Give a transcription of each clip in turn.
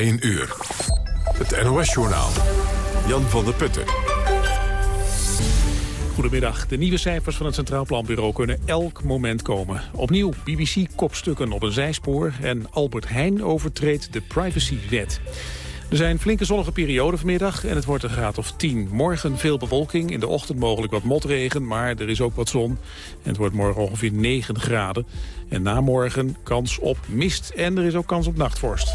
1 uur. Het NOS-journaal. Jan van der Putten. Goedemiddag. De nieuwe cijfers van het Centraal Planbureau kunnen elk moment komen. Opnieuw BBC-kopstukken op een zijspoor... en Albert Heijn overtreedt de privacywet. Er zijn flinke zonnige perioden vanmiddag en het wordt een graad of 10. Morgen veel bewolking, in de ochtend mogelijk wat motregen, maar er is ook wat zon. En het wordt morgen ongeveer 9 graden. En na morgen kans op mist en er is ook kans op nachtvorst.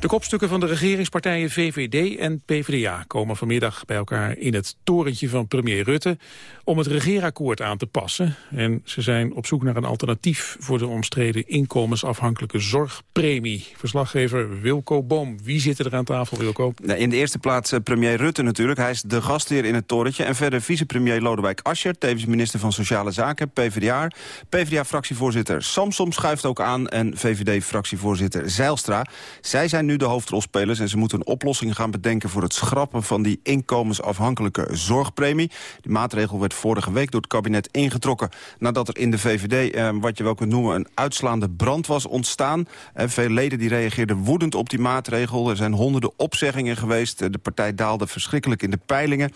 De kopstukken van de regeringspartijen VVD en PvdA komen vanmiddag bij elkaar in het torentje van premier Rutte om het regeerakkoord aan te passen. En ze zijn op zoek naar een alternatief voor de omstreden inkomensafhankelijke zorgpremie. Verslaggever Wilco Boom. Wie zit er aan tafel, Wilco? In de eerste plaats eh, premier Rutte natuurlijk. Hij is de gastheer in het torentje. En verder vicepremier Lodewijk Asscher, tevens minister van Sociale Zaken, PvdA. PvdA-fractievoorzitter Samsom schuift ook aan en VVD-fractievoorzitter Zeilstra. Zij zijn nu de hoofdrolspelers en ze moeten een oplossing gaan bedenken... voor het schrappen van die inkomensafhankelijke zorgpremie. Die maatregel werd vorige week door het kabinet ingetrokken... nadat er in de VVD, eh, wat je wel kunt noemen, een uitslaande brand was ontstaan. Eh, veel leden die reageerden woedend op die maatregel. Er zijn honderden opzeggingen geweest. Eh, de partij daalde verschrikkelijk in de peilingen.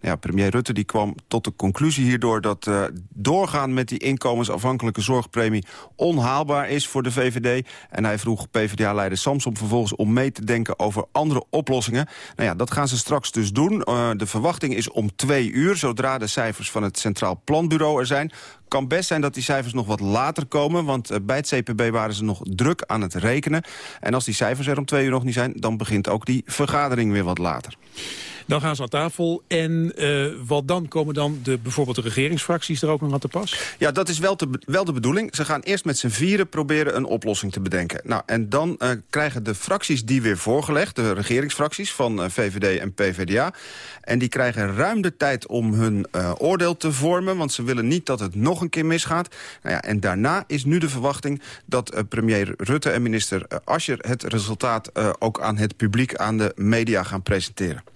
Ja, premier Rutte die kwam tot de conclusie hierdoor... dat doorgaan met die inkomensafhankelijke zorgpremie onhaalbaar is voor de VVD. En hij vroeg PvdA-leider Samsom vervolgens om mee te denken over andere oplossingen. Nou ja, dat gaan ze straks dus doen. Uh, de verwachting is om twee uur, zodra de cijfers van het Centraal Planbureau er zijn kan best zijn dat die cijfers nog wat later komen... want uh, bij het CPB waren ze nog druk aan het rekenen. En als die cijfers er om twee uur nog niet zijn... dan begint ook die vergadering weer wat later. Dan gaan ze aan tafel en uh, wat dan? Komen dan de, bijvoorbeeld de regeringsfracties er ook nog aan te pas? Ja, dat is wel, te, wel de bedoeling. Ze gaan eerst met z'n vieren proberen een oplossing te bedenken. Nou, en dan uh, krijgen de fracties die weer voorgelegd... de regeringsfracties van uh, VVD en PVDA... en die krijgen ruim de tijd om hun oordeel te vormen... want ze willen niet dat het nog een keer misgaat. Nou ja, en daarna is nu de verwachting dat premier Rutte en minister Ascher... het resultaat ook aan het publiek, aan de media gaan presenteren.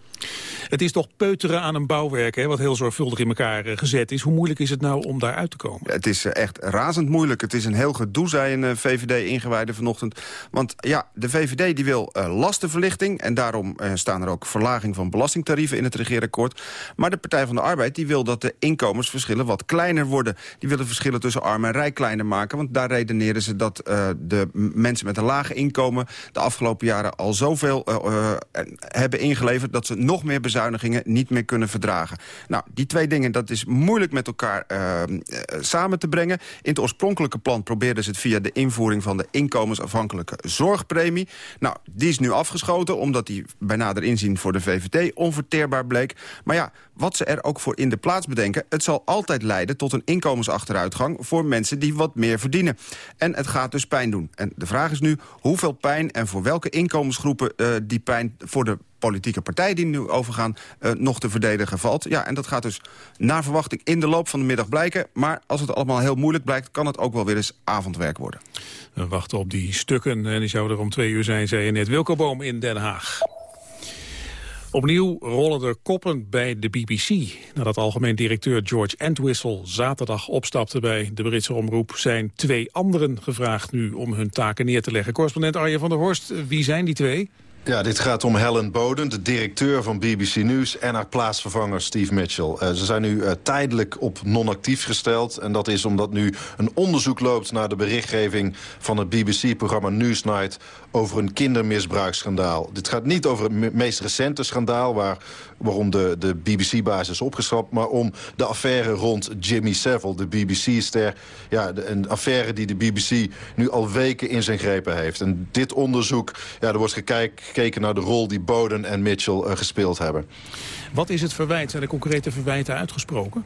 Het is toch peuteren aan een bouwwerk, hè, wat heel zorgvuldig in elkaar uh, gezet is. Hoe moeilijk is het nou om daar uit te komen? Het is uh, echt razend moeilijk. Het is een heel gedoe, zei een uh, VVD-ingewijde vanochtend. Want ja, de VVD die wil lastenverlichting... en daarom staan er ook verlaging van belastingtarieven in het regeerakkoord. Maar de Partij van de Arbeid die wil dat de inkomensverschillen wat kleiner worden. Die willen verschillen tussen arm en rijk kleiner maken. Want daar redeneren ze dat de mensen met een lage inkomen... de afgelopen jaren al zoveel hebben ingeleverd... dat ze nog meer bezuinigingen niet meer kunnen verdragen. Nou, die twee dingen, dat is moeilijk met elkaar uh, samen te brengen. In het oorspronkelijke plan probeerden ze het via de invoering van de inkomensafhankelijke zorgpremie. Nou, die is nu afgeschoten, omdat die bij nader inzien voor de VVD onverteerbaar bleek. Maar ja, wat ze er ook voor in de plaats bedenken... het zal altijd leiden tot een inkomensachteruitgang... voor mensen die wat meer verdienen. En het gaat dus pijn doen. En de vraag is nu hoeveel pijn en voor welke inkomensgroepen... Uh, die pijn voor de politieke partij die nu overgaan uh, nog te verdedigen valt. Ja, en dat gaat dus naar verwachting in de loop van de middag blijken. Maar als het allemaal heel moeilijk blijkt, kan het ook wel weer eens avondwerk worden. We wachten op die stukken en die zouden er om twee uur zijn, zei je net. Wilco Boom in Den Haag. Opnieuw rollen er koppen bij de BBC. Nadat algemeen directeur George Entwistle zaterdag opstapte bij de Britse omroep... zijn twee anderen gevraagd nu om hun taken neer te leggen. Correspondent Arjen van der Horst, wie zijn die twee? Ja, dit gaat om Helen Boden, de directeur van BBC News... en haar plaatsvervanger Steve Mitchell. Uh, ze zijn nu uh, tijdelijk op non-actief gesteld. En dat is omdat nu een onderzoek loopt naar de berichtgeving... van het BBC-programma Newsnight over een kindermisbruiksschandaal. Dit gaat niet over het meest recente schandaal... Waar, waarom de, de BBC-basis is opgeschrapt... maar om de affaire rond Jimmy Savile, de BBC-ster. Ja, een affaire die de BBC nu al weken in zijn grepen heeft. En dit onderzoek, ja, er wordt gekeken gekeken naar de rol die Boden en Mitchell uh, gespeeld hebben. Wat is het verwijt? Zijn er concrete verwijten uitgesproken?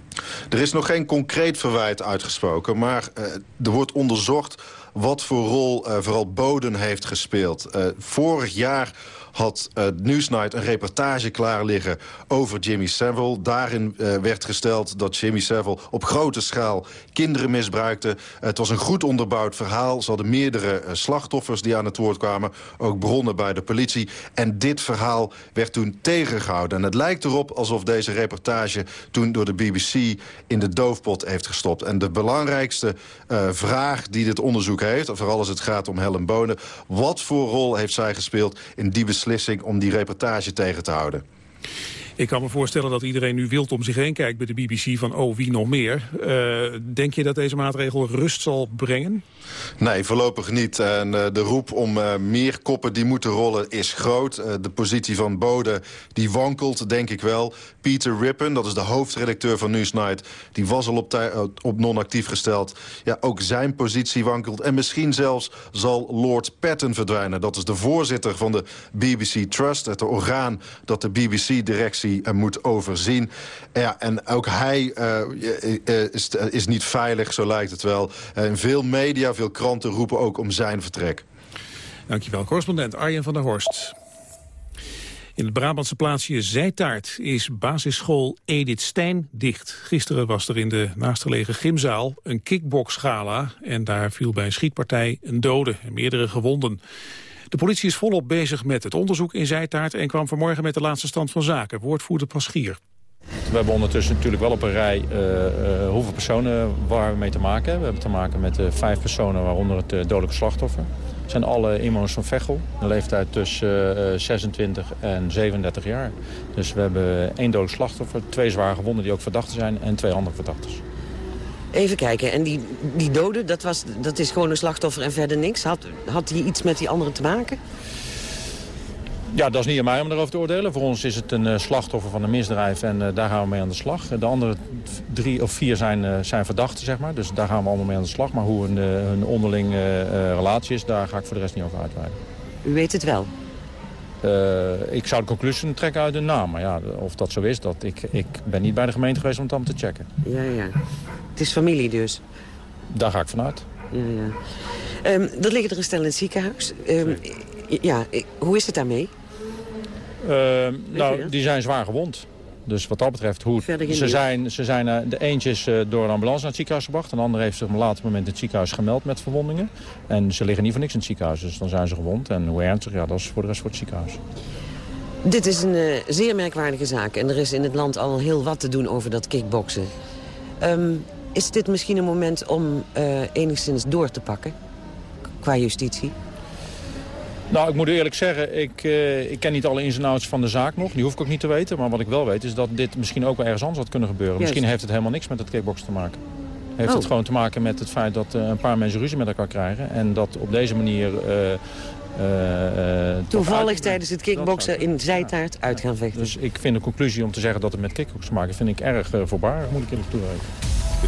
Er is nog geen concreet verwijt uitgesproken, maar uh, er wordt onderzocht wat voor rol uh, vooral Boden heeft gespeeld. vorig jaar had uh, Newsnight een reportage klaar liggen over Jimmy Savile. Daarin uh, werd gesteld dat Jimmy Savile op grote schaal kinderen misbruikte. het was een goed onderbouwd verhaal. Ze hadden meerdere uh, slachtoffers die aan het woord kwamen. Ook bronnen bij de politie. En dit verhaal werd toen tegengehouden. En het lijkt erop alsof deze reportage toen door de BBC in de doofpot heeft gestopt. En de belangrijkste vraag die dit onderzoek heeft. Vooral als het gaat om Helen Bonen. Wat voor rol heeft zij gespeeld in die beslissing om die reportage tegen te houden? Ik kan me voorstellen dat iedereen nu wild om zich heen kijkt bij de BBC van oh, wie nog meer. Uh, denk je dat deze maatregel rust zal brengen? Nee, voorlopig niet. En uh, de roep om uh, meer koppen die moeten rollen is groot. de positie van Bode die wankelt, denk ik wel. Peter Rippen, dat is de hoofdredacteur van Newsnight... die was al op, op non-actief gesteld. Ja, ook zijn positie wankelt. En misschien zelfs zal Lord Patton verdwijnen. Dat is de voorzitter van de BBC Trust, het orgaan dat de BBC-directie moet overzien. Ja, en ook hij is, is niet veilig, zo lijkt het wel. En veel media, kranten roepen ook om zijn vertrek. Dankjewel, correspondent Arjen van der Horst. In het Brabantse plaatsje Zijtaart is basisschool Edith Stijn dicht. Gisteren was er in de naastgelegen gymzaal een kickboxgala... en daar viel bij een schietpartij een dode en meerdere gewonden. De politie is volop bezig met het onderzoek in Zijtaart... en kwam vanmorgen met de laatste stand van zaken. Woordvoerder Paschier. We hebben ondertussen natuurlijk wel op een rij uh, uh, hoeveel personen waar we mee te maken hebben. We hebben te maken met uh, vijf personen, waaronder het dodelijke slachtoffer. Het zijn alle inwoners van Veghel. Een leeftijd tussen 26 en 37 jaar. Dus we hebben één dodelijk slachtoffer, twee zware gewonden die ook verdachten zijn... en twee andere verdachten. Even kijken, en die, die dode, dat, was, dat is gewoon een slachtoffer en verder niks? Had, had hij iets met die anderen te maken? Ja, dat is niet aan mij om daarover te oordelen. Voor ons is het een uh, slachtoffer van een misdrijf en uh, daar gaan we mee aan de slag. De andere drie of vier zijn, uh, zijn verdachten, zeg maar. Dus daar gaan we allemaal mee aan de slag. Maar hoe hun, hun onderling relatie is, daar ga ik voor de rest niet over uitweiden. U weet het wel? ik zou de conclusie trekken uit de naam. Maar ja, of dat zo is, dat ik, ik ben niet bij de gemeente geweest om het allemaal te checken. Ja, ja. Het is familie dus? Daar ga ik vanuit. Ja, ja. Um, er liggen er een stel in het ziekenhuis. Um, ja, hoe is het daarmee? Uh, nou, die zijn zwaar gewond. Dus wat dat betreft, hoe, ze zijn, ze zijn, uh, de eentje is uh, door een ambulance naar het ziekenhuis gebracht. En de andere heeft zich op een later moment in het ziekenhuis gemeld met verwondingen. En ze liggen niet voor niks in het ziekenhuis, dus dan zijn ze gewond. En hoe ernstig, ja, dat is voor de rest voor het ziekenhuis. Dit is een uh, zeer merkwaardige zaak. En er is in het land al heel wat te doen over dat kickboksen. Um, is dit misschien een moment om enigszins door te pakken qua justitie? Nou, ik moet eerlijk zeggen, ik, uh, ik ken niet alle ins en outs van de zaak nog. Die hoef ik ook niet te weten. Maar wat ik wel weet is dat dit misschien ook wel ergens anders had kunnen gebeuren. Misschien heeft het helemaal niks met het kickbox te maken. Heeft oh. het gewoon te maken met het feit dat uh, een paar mensen ruzie met elkaar krijgen. En dat op deze manier... Uh, Toevallig tijdens het kickboksen in zijtaart uit gaan vechten. Dus ik vind de conclusie om te zeggen dat het met kickbox te maken... vind ik erg voorbaar, moet ik eerlijk toegeven.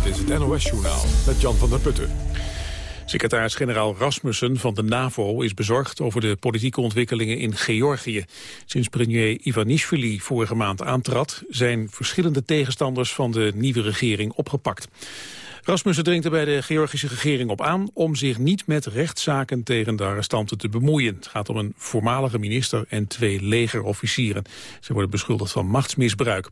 Dit is het NOS Journaal met Jan van der Putten. Secretaris-generaal Rasmussen van de NAVO is bezorgd over de politieke ontwikkelingen in Georgië. Sinds premier Ivanishvili vorige maand aantrad zijn verschillende tegenstanders van de nieuwe regering opgepakt. Rasmussen dringt er bij de Georgische regering op aan om zich niet met rechtszaken tegen de arrestanten te bemoeien. Het gaat om een voormalige minister en twee legerofficieren. Ze worden beschuldigd van machtsmisbruik.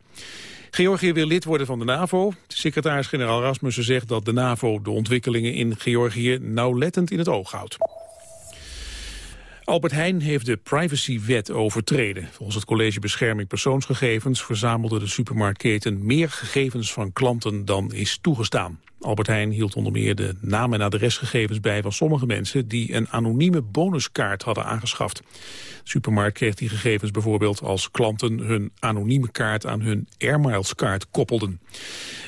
Georgië wil lid worden van de NAVO. Secretaris-generaal Rasmussen zegt dat de NAVO de ontwikkelingen in Georgië nauwlettend in het oog houdt. Albert Heijn heeft de privacywet overtreden. Volgens het College Bescherming Persoonsgegevens verzamelde de supermarktketen meer gegevens van klanten dan is toegestaan. Albert Heijn hield onder meer de naam- en adresgegevens bij van sommige mensen die een anonieme bonuskaart hadden aangeschaft. De supermarkt kreeg die gegevens bijvoorbeeld als klanten hun anonieme kaart aan hun Airmiles kaart koppelden.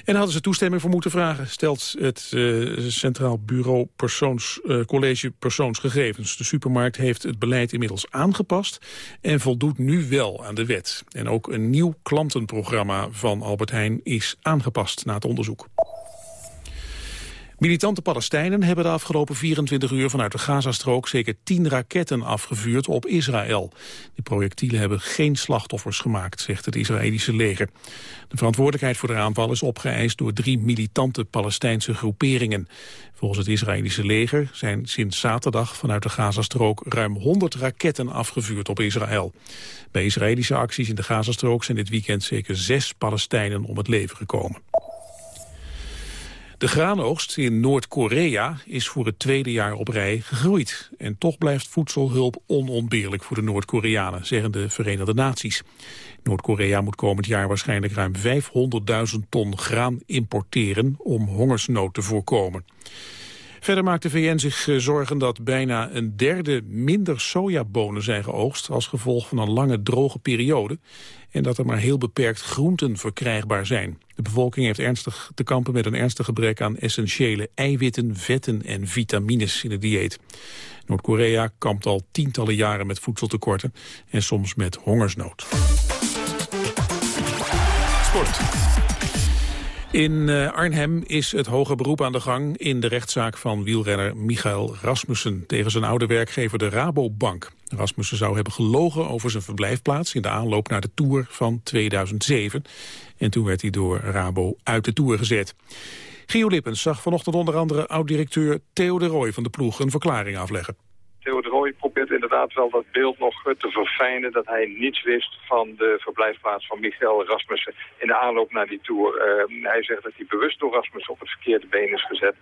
En hadden ze toestemming voor moeten vragen, stelt het uh, Centraal Bureau Persoons, College Persoonsgegevens. De supermarkt heeft het beleid inmiddels aangepast en voldoet nu wel aan de wet. En ook een nieuw klantenprogramma van Albert Heijn is aangepast na het onderzoek. Militante Palestijnen hebben de afgelopen 24 uur vanuit de Gazastrook zeker 10 raketten afgevuurd op Israël. Die projectielen hebben geen slachtoffers gemaakt, zegt het Israëlische leger. De verantwoordelijkheid voor de aanval is opgeëist door drie militante Palestijnse groeperingen. Volgens het Israëlische leger zijn sinds zaterdag vanuit de Gazastrook ruim 100 raketten afgevuurd op Israël. Bij Israëlische acties in de Gazastrook zijn dit weekend zeker zes Palestijnen om het leven gekomen. De graanoogst in Noord-Korea is voor het tweede jaar op rij gegroeid. En toch blijft voedselhulp onontbeerlijk voor de Noord-Koreanen, zeggen de Verenigde Naties. Noord-Korea moet komend jaar waarschijnlijk ruim 500.000 ton graan importeren om hongersnood te voorkomen. Verder maakt de VN zich eh, zorgen dat bijna een derde minder sojabonen zijn geoogst als gevolg van een lange droge periode en dat er maar heel beperkt groenten verkrijgbaar zijn. De bevolking heeft ernstig te kampen met een ernstig gebrek aan essentiële eiwitten, vetten en vitamines in het dieet. Noord-Korea kampt al tientallen jaren met voedseltekorten en soms met hongersnood. In eh, Arnhem is het hoge beroep aan de gang in de rechtszaak van wielrenner Michael Rasmussen tegen zijn oude werkgever de Rabobank. Rasmussen zou hebben gelogen over zijn verblijfplaats in de aanloop naar de Tour van 2007. En toen werd hij door Rabo uit de Tour gezet. Gio Lippens zag vanochtend onder andere oud-directeur Theo de Rooij van de ploeg een verklaring afleggen. Inderdaad wel dat beeld nog te verfijnen... dat hij niets wist van de verblijfplaats van Michael Rasmussen in de aanloop naar die Tour. Uh, hij zegt dat hij bewust door Rasmussen op het verkeerde been is gezet.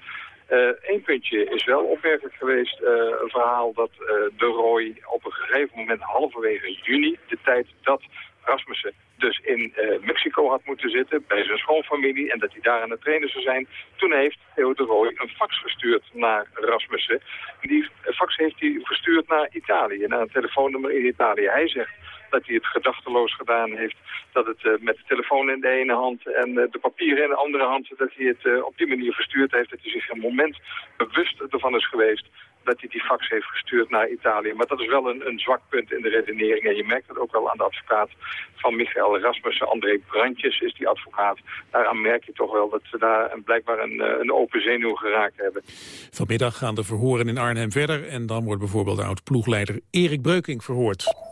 Eén uh, puntje is wel opmerkelijk geweest. Een verhaal dat de Roy op een gegeven moment halverwege juni... de tijd dat Rasmussen dus in uh, Mexico had moeten zitten bij zijn schoonfamilie en dat hij daar aan het trainen zou zijn. Toen heeft Theo de een fax gestuurd naar Rasmussen. Die fax heeft hij verstuurd naar Italië, naar een telefoonnummer in Italië. Hij zegt dat hij het gedachteloos gedaan heeft. Dat het uh, met de telefoon in de ene hand en uh, de papieren in de andere hand... dat hij het op die manier verstuurd heeft. Dat hij zich een moment bewust ervan is geweest dat hij die fax heeft gestuurd naar Italië. Maar dat is wel een, een zwak punt in de redenering. En je merkt het ook wel aan de advocaat van Michael Rasmussen. André Brandjes is die advocaat. Daaraan merk je toch wel dat ze daar een, blijkbaar een, een open zenuw geraakt hebben. Vanmiddag gaan de verhoren in Arnhem verder. En dan wordt bijvoorbeeld de oud-ploegleider Erik Breukink verhoord.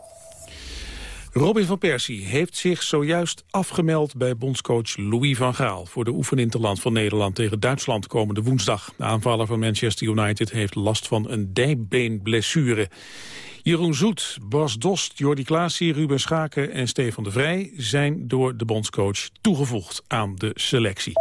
Robin van Persie heeft zich zojuist afgemeld bij bondscoach Louis van Gaal... voor de oefeninterland van Nederland tegen Duitsland komende woensdag. De aanvaller van Manchester United heeft last van een dijbeenblessure. Jeroen Zoet, Bas Dost, Jordi Klaasie, Ruben Schaken en Stefan de Vrij... zijn door de bondscoach toegevoegd aan de selectie.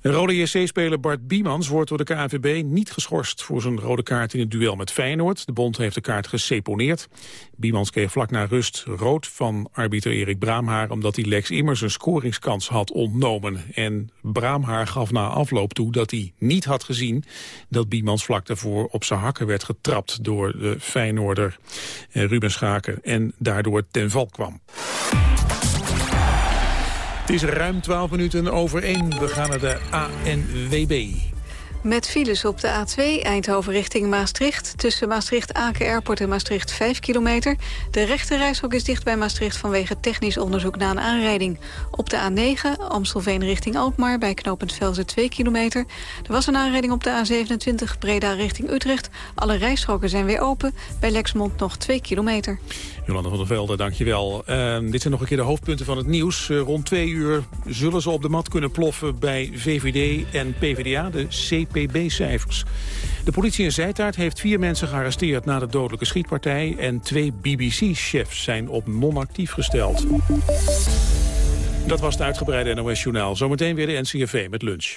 De rode JC-speler Bart Biemans wordt door de KNVB niet geschorst voor zijn rode kaart in het duel met Feyenoord. De bond heeft de kaart geseponeerd. Biemans kreeg vlak na rust rood van arbiter Erik Braamhaar omdat hij Lex Immers een scoringskans had ontnomen. En Braamhaar gaf na afloop toe dat hij niet had gezien dat Biemans vlak daarvoor op zijn hakken werd getrapt door de Feyenoorder eh, Ruben Schaken en daardoor ten val kwam. Het is ruim 12 minuten over 1. We gaan naar de ANWB. Met files op de A2 Eindhoven richting Maastricht. Tussen Maastricht-Aken Airport en Maastricht 5 kilometer. De rechte is dicht bij Maastricht vanwege technisch onderzoek na een aanrijding. Op de A9 Amstelveen richting Alkmaar bij knooppunt Velzen 2 kilometer. Er was een aanrijding op de A27 Breda richting Utrecht. Alle rijstroken zijn weer open. Bij Lexmond nog 2 kilometer. Jolanda van der Velde, dankjewel. Uh, dit zijn nog een keer de hoofdpunten van het nieuws. Uh, rond twee uur zullen ze op de mat kunnen ploffen bij VVD en PvdA, de CPB-cijfers. De politie in Zijtaart heeft vier mensen gearresteerd na de dodelijke schietpartij... en twee BBC-chefs zijn op non-actief gesteld. Dat was het uitgebreide NOS-journaal. Zometeen weer de NCRV met lunch.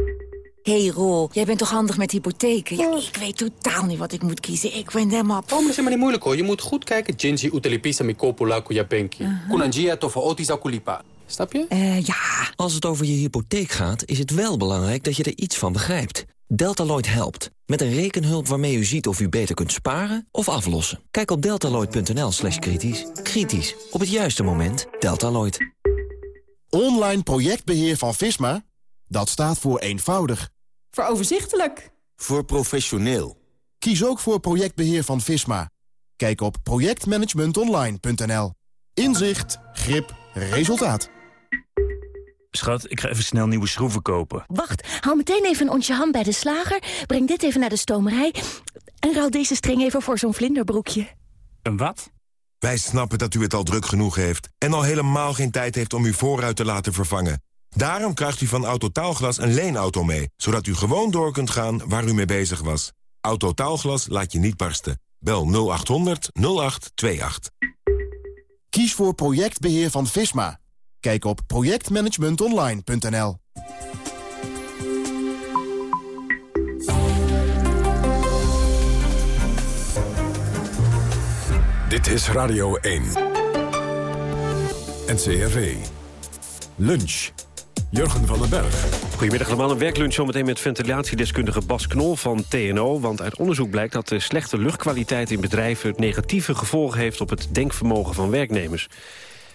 Hey Ro, jij bent toch handig met hypotheken? Ja, ik weet totaal niet wat ik moet kiezen. Ik ben helemaal... Oh, maar is helemaal niet moeilijk hoor. Je moet goed kijken. Jinji utelipisa mi kopula kuyapenki. Kunanjia tofa kulipa. Snap je? Uh, ja. Als het over je hypotheek gaat, is het wel belangrijk dat je er iets van begrijpt. Deltaloid helpt. Met een rekenhulp waarmee u ziet of u beter kunt sparen of aflossen. Kijk op deltaloid.nl slash kritisch. Kritisch. Op het juiste moment. Deltaloid. Online projectbeheer van Visma? Dat staat voor eenvoudig. Voor overzichtelijk. Voor professioneel. Kies ook voor projectbeheer van Visma. Kijk op projectmanagementonline.nl. Inzicht, grip, resultaat. Schat, ik ga even snel nieuwe schroeven kopen. Wacht, haal meteen even een onsje ham bij de slager. Breng dit even naar de stomerij. En ruil deze string even voor zo'n vlinderbroekje. Een wat? Wij snappen dat u het al druk genoeg heeft... en al helemaal geen tijd heeft om uw voorruit te laten vervangen. Daarom krijgt u van Autotaalglas een leenauto mee... zodat u gewoon door kunt gaan waar u mee bezig was. Autotaalglas laat je niet barsten. Bel 0800 0828. Kies voor projectbeheer van Visma. Kijk op projectmanagementonline.nl. Dit is Radio 1. NCRV. Lunch. Jurgen van den Berg. Goedemiddag allemaal. Een werklunch zometeen met ventilatiedeskundige Bas Knol van TNO. Want uit onderzoek blijkt dat de slechte luchtkwaliteit in bedrijven... negatieve gevolgen heeft op het denkvermogen van werknemers.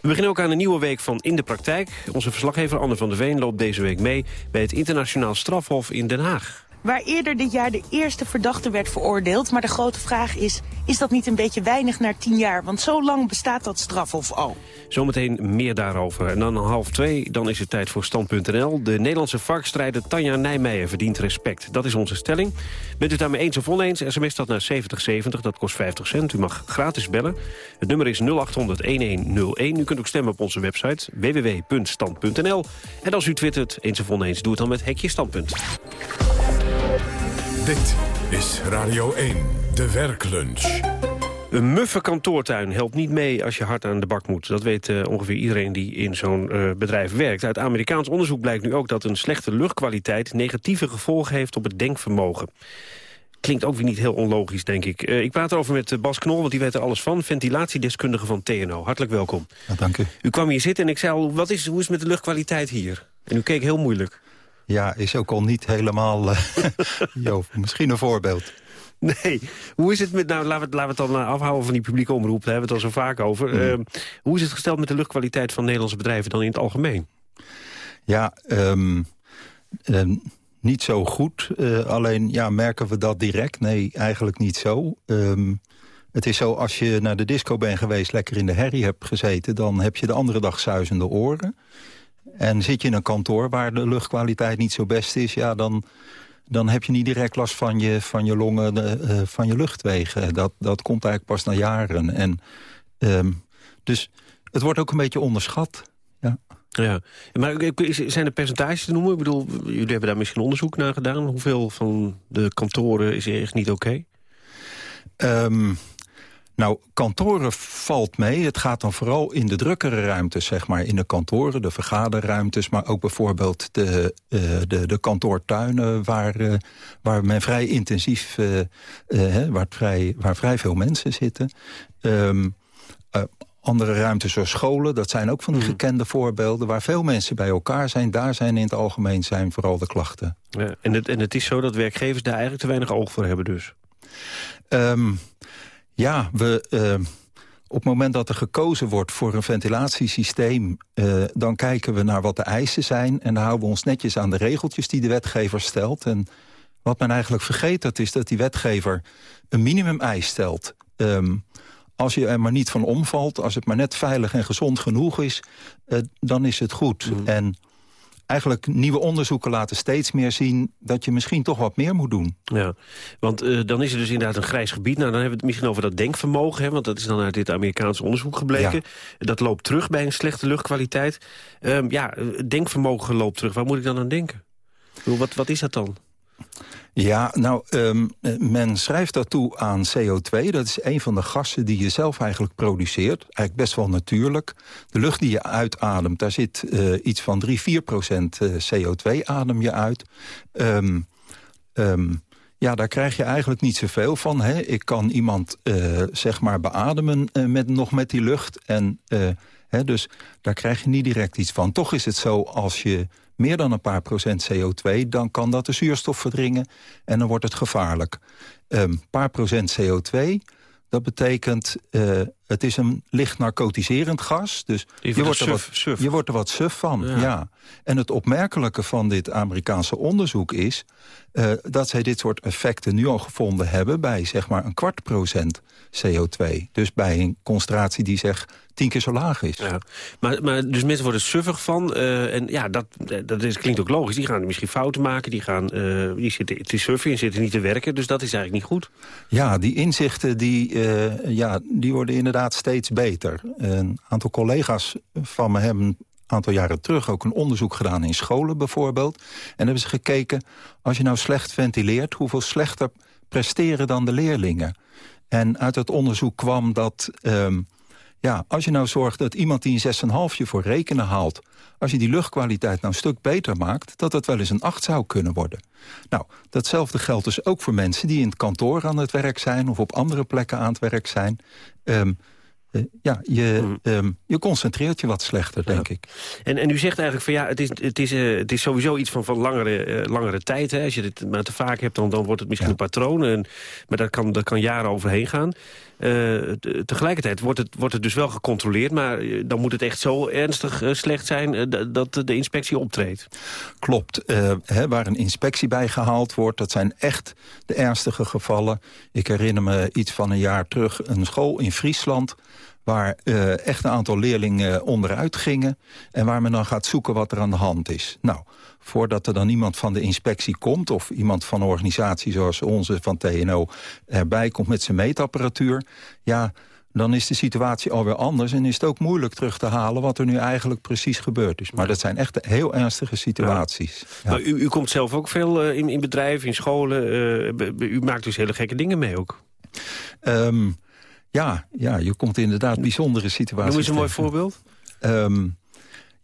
We beginnen ook aan een nieuwe week van In de Praktijk. Onze verslaggever Anne van der Veen loopt deze week mee... bij het Internationaal Strafhof in Den Haag waar eerder dit jaar de eerste verdachte werd veroordeeld. Maar de grote vraag is, is dat niet een beetje weinig na tien jaar? Want zo lang bestaat dat strafhof al. Zometeen meer daarover. En dan half twee, dan is het tijd voor Stand.nl. De Nederlandse varkstrijder Tanja Nijmeijer verdient respect. Dat is onze stelling. Bent u daarmee eens of oneens? SMS dat naar 7070, dat kost 50 cent. U mag gratis bellen. Het nummer is 0800-1101. U kunt ook stemmen op onze website www.stand.nl. En als u twittert, eens of oneens, doe het dan met Hekje Standpunt. Dit is Radio 1, de werklunch. Een muffe kantoortuin helpt niet mee als je hard aan de bak moet. Dat weet uh, ongeveer iedereen die in zo'n uh, bedrijf werkt. Uit Amerikaans onderzoek blijkt nu ook dat een slechte luchtkwaliteit... negatieve gevolgen heeft op het denkvermogen. Klinkt ook weer niet heel onlogisch, denk ik. Uh, ik praat erover met Bas Knol, want die weet er alles van. Ventilatiedeskundige van TNO. Hartelijk welkom. Ja, dank u. U kwam hier zitten en ik zei al, wat is, hoe is het met de luchtkwaliteit hier? En u keek heel moeilijk. Ja, is ook al niet helemaal... jo, misschien een voorbeeld. Nee, hoe is het met, nou laten we, het, dan afhouden van die publieke omroep, daar hebben we het al zo vaak over. Mm. Uh, hoe is het gesteld met de luchtkwaliteit van Nederlandse bedrijven dan in het algemeen? Ja, um, um, niet zo goed. Uh, alleen ja, merken we dat direct? Nee, eigenlijk niet zo. Um, het is zo, als je naar de disco bent geweest, lekker in de herrie hebt gezeten... dan heb je de andere dag zuizende oren. En zit je in een kantoor waar de luchtkwaliteit niet zo best is... ja, dan, dan heb je niet direct last van je, van je longen, de, uh, van je luchtwegen. Dat, dat komt eigenlijk pas na jaren. En, um, dus het wordt ook een beetje onderschat. Ja. Ja, maar zijn er percentages te noemen? Ik bedoel, jullie hebben daar misschien onderzoek naar gedaan. Hoeveel van de kantoren is echt niet oké? Okay? Um, nou, kantoren valt mee. Het gaat dan vooral in de drukkere ruimtes, zeg maar. In de kantoren, de vergaderruimtes... maar ook bijvoorbeeld de, uh, de, de kantoortuinen... Waar, uh, waar men vrij intensief... Uh, waar, vrij, waar vrij veel mensen zitten. Um, andere ruimtes zoals scholen, dat zijn ook van die gekende voorbeelden... waar veel mensen bij elkaar zijn. Daar zijn in het algemeen zijn vooral de klachten. Ja, en, het, en het is zo dat werkgevers daar eigenlijk te weinig oog voor hebben dus? Um, ja, we, uh, op het moment dat er gekozen wordt voor een ventilatiesysteem... Uh, dan kijken we naar wat de eisen zijn... en dan houden we ons netjes aan de regeltjes die de wetgever stelt. En wat men eigenlijk vergeet, dat is dat die wetgever een minimum-eis stelt. Um, als je er maar niet van omvalt, als het maar net veilig en gezond genoeg is... Uh, dan is het goed. Mm. En eigenlijk nieuwe onderzoeken laten steeds meer zien... dat je misschien toch wat meer moet doen. Ja, want uh, dan is er dus inderdaad een grijs gebied. Nou, dan hebben we het misschien over dat denkvermogen. Hè, want dat is dan uit dit Amerikaanse onderzoek gebleken. Ja. Dat loopt terug bij een slechte luchtkwaliteit. Um, ja, denkvermogen loopt terug. Waar moet ik dan aan denken? Wat, wat is dat dan? Ja, nou, um, men schrijft dat toe aan CO2. Dat is een van de gassen die je zelf eigenlijk produceert. Eigenlijk best wel natuurlijk. De lucht die je uitademt, daar zit uh, iets van 3, 4 procent uh, CO2 adem je uit. Um, um, ja, daar krijg je eigenlijk niet zoveel van. Hè. Ik kan iemand uh, zeg maar beademen met, nog met die lucht. En, hè, dus daar krijg je niet direct iets van. Toch is het zo als je meer dan een paar procent CO2... dan kan dat de zuurstof verdringen en dan wordt het gevaarlijk. Een um, paar procent CO2, dat betekent uh, het is een licht narcotiserend gas. Dus Je je wordt er suf- wat, suf. je wordt er wat suf van. Ja. Ja. En het opmerkelijke van dit Amerikaanse onderzoek is... eh, dat zij dit soort effecten nu al gevonden hebben... bij zeg maar een kwart procent CO2. Dus bij een concentratie die zeg tien keer zo laag is. Ja. Maar, maar dus mensen worden suffig van. eh, en ja, dat, dat is, klinkt ook logisch. Die gaan misschien fouten maken. Die, gaan, eh, die zitten te surfen en zitten niet te werken. Dus dat is eigenlijk niet goed. Ja, die inzichten die, eh, ja, die worden inderdaad steeds beter. Een aantal collega's van me hebben een aantal jaren terug... ook een onderzoek gedaan in scholen bijvoorbeeld. En hebben ze gekeken, als je nou slecht ventileert... hoeveel slechter presteren dan de leerlingen. En uit het onderzoek kwam dat... ehm, ja, als je nou zorgt dat iemand die een 6,5 je voor rekenen haalt... als je die luchtkwaliteit nou een stuk beter maakt... dat dat wel eens een 8 zou kunnen worden. Nou, datzelfde geldt dus ook voor mensen die in het kantoor aan het werk zijn... of op andere plekken aan het werk zijn. Ehm, eh, ja, je, ehm, je concentreert je wat slechter, denk ik. En, en u zegt eigenlijk van ja, het is, het is, eh, het is sowieso iets van, van langere, eh, langere tijd. Hè. Als je het maar te vaak hebt, dan, dan wordt het misschien een patroon. En, maar dat kan, dat kan jaren overheen gaan. Eh, te- tegelijkertijd wordt het, wordt het dus wel gecontroleerd... maar eh, dan moet het echt zo ernstig eh, slecht zijn dat de inspectie optreedt. Klopt. Hè, waar een inspectie bij gehaald wordt, dat zijn echt de ernstige gevallen. Ik herinner me iets van een jaar terug een school in Friesland waar echt een aantal leerlingen onderuit gingen... en waar men dan gaat zoeken wat er aan de hand is. Nou, voordat er dan iemand van de inspectie komt... of iemand van een organisatie zoals onze van TNO erbij komt met zijn meetapparatuur... ja, dan is de situatie alweer anders en is het ook moeilijk terug te halen... wat er nu eigenlijk precies gebeurd is. Maar dat zijn echt heel ernstige situaties. Ja. Maar u, u komt zelf ook veel eh, in, in bedrijven, in scholen. eh, u maakt dus hele gekke dingen mee ook. Ehm, ja, ja, je komt inderdaad bijzondere situaties Noem eens een mooi voorbeeld. Ehm,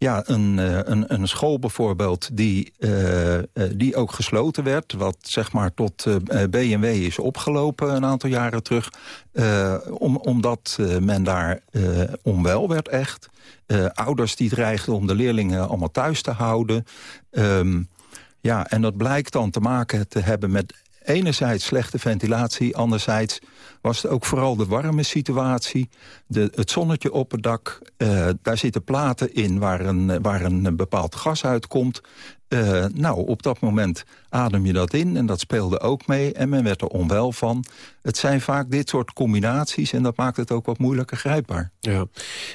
ja, een, eh, een, een school bijvoorbeeld die, eh, eh, die ook gesloten werd... wat zeg maar tot B&W is opgelopen een aantal jaren terug... om, omdat men daar onwel werd echt. Ouders die dreigden om de leerlingen allemaal thuis te houden. Ehm, ja, en dat blijkt dan te maken te hebben met enerzijds slechte ventilatie... anderzijds was het ook vooral de warme situatie. De, het zonnetje op het dak, eh, daar zitten platen in waar een, waar een bepaald gas uitkomt. Eh, nou, op dat moment adem je dat in en dat speelde ook mee... en men werd er onwel van. Het zijn vaak dit soort combinaties en dat maakt het ook wat moeilijker grijpbaar. Ja.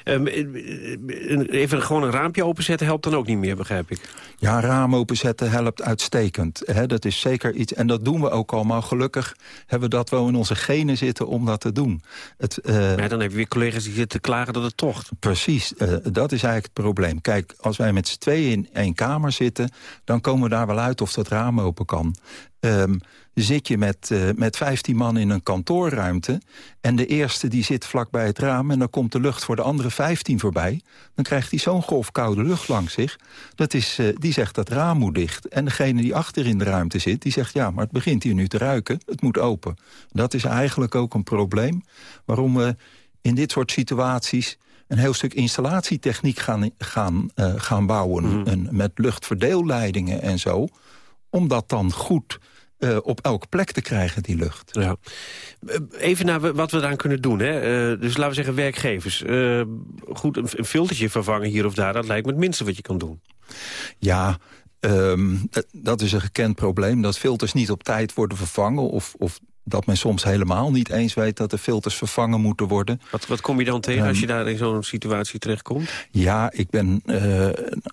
Ehm, eh, even gewoon een raampje openzetten helpt dan ook niet meer, begrijp ik. Ja, raam openzetten helpt uitstekend. Hè, dat is zeker iets, en dat doen we ook allemaal. Gelukkig hebben we dat wel in onze genen zitten om dat te doen. Het, eh, Ja, dan heb je weer collega's die zitten te klagen dat het tocht. Precies, eh, dat is eigenlijk het probleem. Kijk, als wij met z'n tweeën in één kamer zitten... dan komen we daar wel uit of dat raam open kan. Ehm, zit je met, eh, met 15 man in een kantoorruimte... en de eerste die zit vlak bij het raam... en dan komt de lucht voor de andere 15 voorbij... dan krijgt hij zo'n golf koude lucht langs zich. Dat is, eh, die zegt dat raam moet dicht. En degene die achter in de ruimte zit, die zegt... ja, maar het begint hier nu te ruiken, het moet open. Dat is eigenlijk ook een probleem waarom we in dit soort situaties een heel stuk installatietechniek gaan, gaan, eh, gaan bouwen. En met luchtverdeelleidingen en zo. Om dat dan goed eh, op elke plek te krijgen, die lucht. Ja. Even naar wa- wat we eraan kunnen doen. Hè? Eh, dus laten we zeggen werkgevers. Eh, goed, een, een filtertje vervangen hier of daar... dat lijkt me het minste wat je kan doen. Ja, ehm, dat- dat is een gekend probleem. Dat filters niet op tijd worden vervangen... of, of dat men soms helemaal niet eens weet dat de filters vervangen moeten worden. Wat, wat kom je dan tegen Ehm, als je daar in zo'n situatie terechtkomt? Ja, ik ben eh,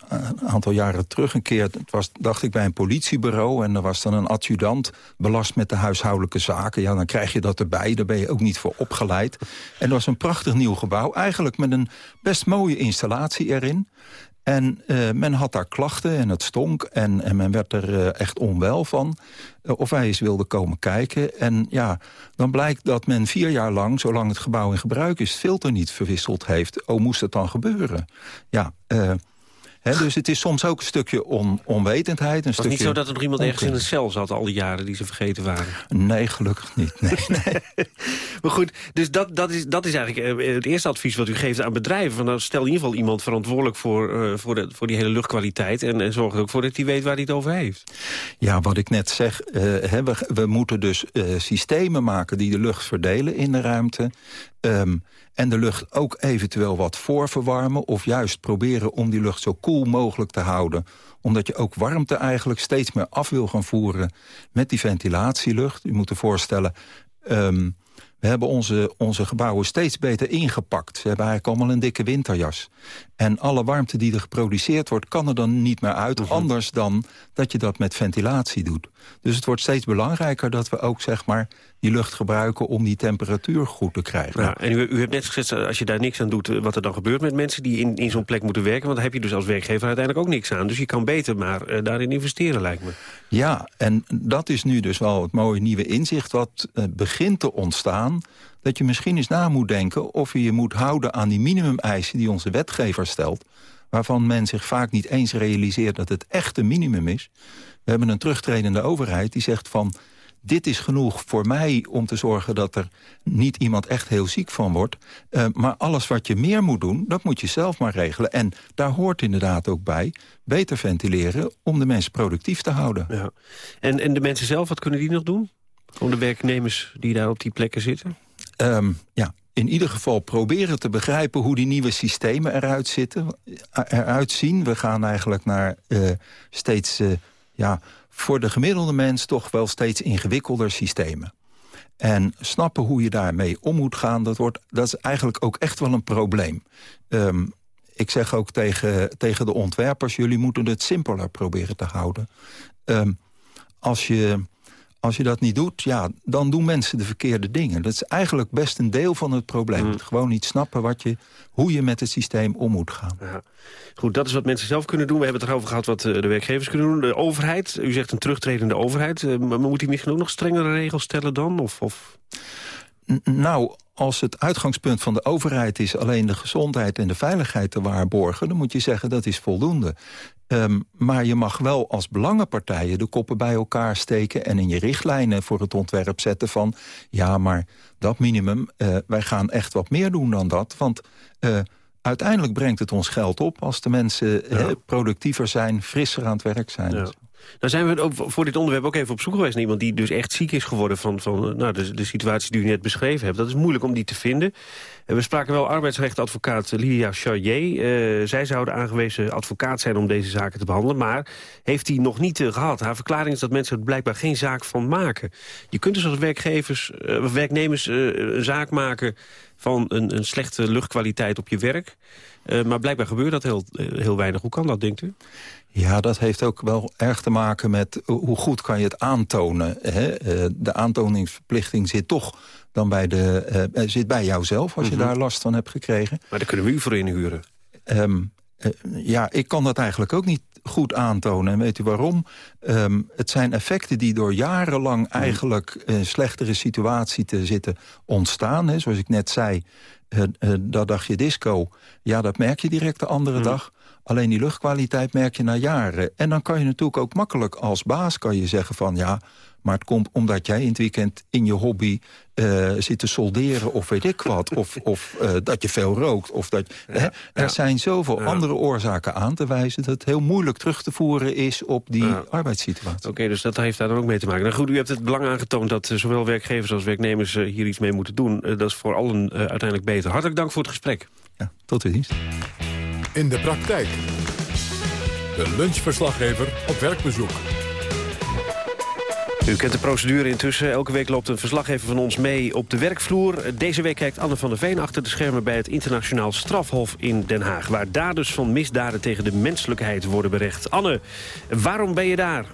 een aantal jaren terug een keer... Het was, dacht ik, bij een politiebureau... en er was dan een adjudant belast met de huishoudelijke zaken. Ja, dan krijg je dat erbij, daar ben je ook niet voor opgeleid. En er was een prachtig nieuw gebouw, eigenlijk met een best mooie installatie erin... En eh, men had daar klachten en het stonk en, en men werd er eh, echt onwel van. eh, of wij eens wilden komen kijken. En ja, dan blijkt dat men vier jaar lang, zolang het gebouw in gebruik is... filter niet verwisseld heeft. Oh, moest het dan gebeuren? Ja, eh, dus het is soms ook een stukje on, onwetendheid. Een Het was stukje niet zo dat er nog iemand ergens in een cel zat... al die jaren die ze vergeten waren. Nee, gelukkig niet. Nee, Maar goed, dus dat, dat, is, dat is eigenlijk eh, het eerste advies wat u geeft aan bedrijven. Van, nou, stel in ieder geval iemand verantwoordelijk voor, eh, voor, de, voor die hele luchtkwaliteit... En, en zorg er ook voor dat hij weet waar hij het over heeft. Ja, wat ik net zeg, eh, we, we moeten dus eh, systemen maken die de lucht verdelen in de ruimte. Ehm, en de lucht ook eventueel wat voorverwarmen... of juist proberen om die lucht zo koel mogelijk te houden. Omdat je ook warmte eigenlijk steeds meer af wil gaan voeren... met die ventilatielucht. U moet je voorstellen... Ehm, we hebben onze, onze gebouwen steeds beter ingepakt. Ze hebben eigenlijk allemaal een dikke winterjas. En alle warmte die er geproduceerd wordt, kan er dan niet meer uit. Mhm. Anders dan dat je dat met ventilatie doet. Dus het wordt steeds belangrijker dat we ook zeg maar, die lucht gebruiken... om die temperatuur goed te krijgen. Ja, en u, u hebt net gezegd, als je daar niks aan doet... eh, wat er dan gebeurt met mensen die in, in zo'n plek moeten werken... want dan heb je dus als werkgever uiteindelijk ook niks aan. Dus je kan beter maar eh, daarin investeren, lijkt me. Ja, en dat is nu dus wel het mooie nieuwe inzicht... wat eh, begint te ontstaan, dat je misschien eens na moet denken... of je je moet houden aan die minimumeisen die onze wetgever stelt... waarvan men zich vaak niet eens realiseert dat het echt een minimum is. We hebben een terugtredende overheid die zegt van... dit is genoeg voor mij om te zorgen dat er niet iemand echt heel ziek van wordt. Eh, maar alles wat je meer moet doen, dat moet je zelf maar regelen. En daar hoort inderdaad ook bij beter ventileren om de mensen productief te houden. Ja. En, en de mensen zelf, wat kunnen die nog doen? Gewoon de werknemers die daar op die plekken zitten? Ehm, ja, in ieder geval proberen te begrijpen hoe die nieuwe systemen eruit, zitten, eh, eruit zien. We gaan eigenlijk naar uh, steeds, uh, ja, voor de gemiddelde mens toch wel steeds ingewikkelder systemen. En snappen hoe je daarmee om moet gaan, dat, wordt, dat is eigenlijk ook echt wel een probleem. Um, ik zeg ook tegen, tegen de ontwerpers, jullie moeten het simpeler proberen te houden. Um, als je als je dat niet doet, ja, dan doen mensen de verkeerde dingen. Dat is eigenlijk best een deel van het probleem. Mm. Gewoon niet snappen wat je, hoe je met het systeem om moet gaan. Ja. Goed, dat is wat mensen zelf kunnen doen. We hebben het erover gehad wat de werkgevers kunnen doen. De overheid, u zegt een terugtredende overheid. Maar moet die misschien ook nog strengere regels stellen dan? Of, of... Nou, als het uitgangspunt van de overheid is... alleen de gezondheid en de veiligheid te waarborgen... dan moet je zeggen dat is voldoende. Um, maar je mag wel als belangenpartijen de koppen bij elkaar steken... en in je richtlijnen voor het ontwerp zetten van... ja, maar dat minimum, uh, wij gaan echt wat meer doen dan dat. Want uh, uiteindelijk brengt het ons geld op... als de mensen ja. uh, productiever zijn, frisser aan het werk zijn. Ja. Nou zijn we voor dit onderwerp ook even op zoek geweest naar iemand die dus echt ziek is geworden van, van nou, de, de situatie die u net beschreven hebt. Dat is moeilijk om die te vinden. We spraken wel arbeidsrechtadvocaat Lydia Charrier. Uh, zij zou de aangewezen advocaat zijn om deze zaken te behandelen. Maar heeft hij nog niet gehad. Haar verklaring is dat mensen er blijkbaar geen zaak van maken. Je kunt dus als werkgevers, uh, werknemers een zaak maken van een, een slechte luchtkwaliteit op je werk. maar blijkbaar gebeurt dat heel, heel weinig. Hoe kan dat, denkt u? Ja, dat heeft ook wel erg te maken met hoe goed kan je het aantonen. Hè? De aantoningsverplichting zit toch dan bij, de, uh, zit bij jouzelf als je mm -hmm. daar last van hebt gekregen. Maar daar kunnen we u voor inhuren. Um, uh, ja, ik kan dat eigenlijk ook niet goed aantonen. En weet u waarom? Um, het zijn effecten die door jarenlang eigenlijk een slechtere situatie te zitten ontstaan. Hè. Zoals ik net zei, uh, dat dagje disco, ja, dat merk je direct de andere mm. dag. Alleen die luchtkwaliteit merk je na jaren. En dan kan je natuurlijk ook makkelijk als baas kan je zeggen van... ja, maar het komt omdat jij in het weekend in je hobby uh, zit te solderen of weet ik wat. Of, of uh, dat je veel rookt. Of dat, ja, hè? Er ja. zijn zoveel ja. andere oorzaken aan te wijzen... dat het heel moeilijk terug te voeren is op die arbeidssituatie. Oké, okay, dus dat heeft daar dan ook mee te maken. Nou goed, u hebt het belang aangetoond dat uh, zowel werkgevers als werknemers hier iets mee moeten doen. dat is voor allen uiteindelijk beter. Hartelijk dank voor het gesprek. Ja, tot de dienst. In de praktijk. De lunchverslaggever op werkbezoek. U kent de procedure intussen. Elke week loopt een verslaggever van ons mee op de werkvloer. Deze week kijkt Anne van der Veen achter de schermen bij het internationaal strafhof in Den Haag. Waar daders van misdaden tegen de menselijkheid worden berecht. Anne, waarom ben je daar?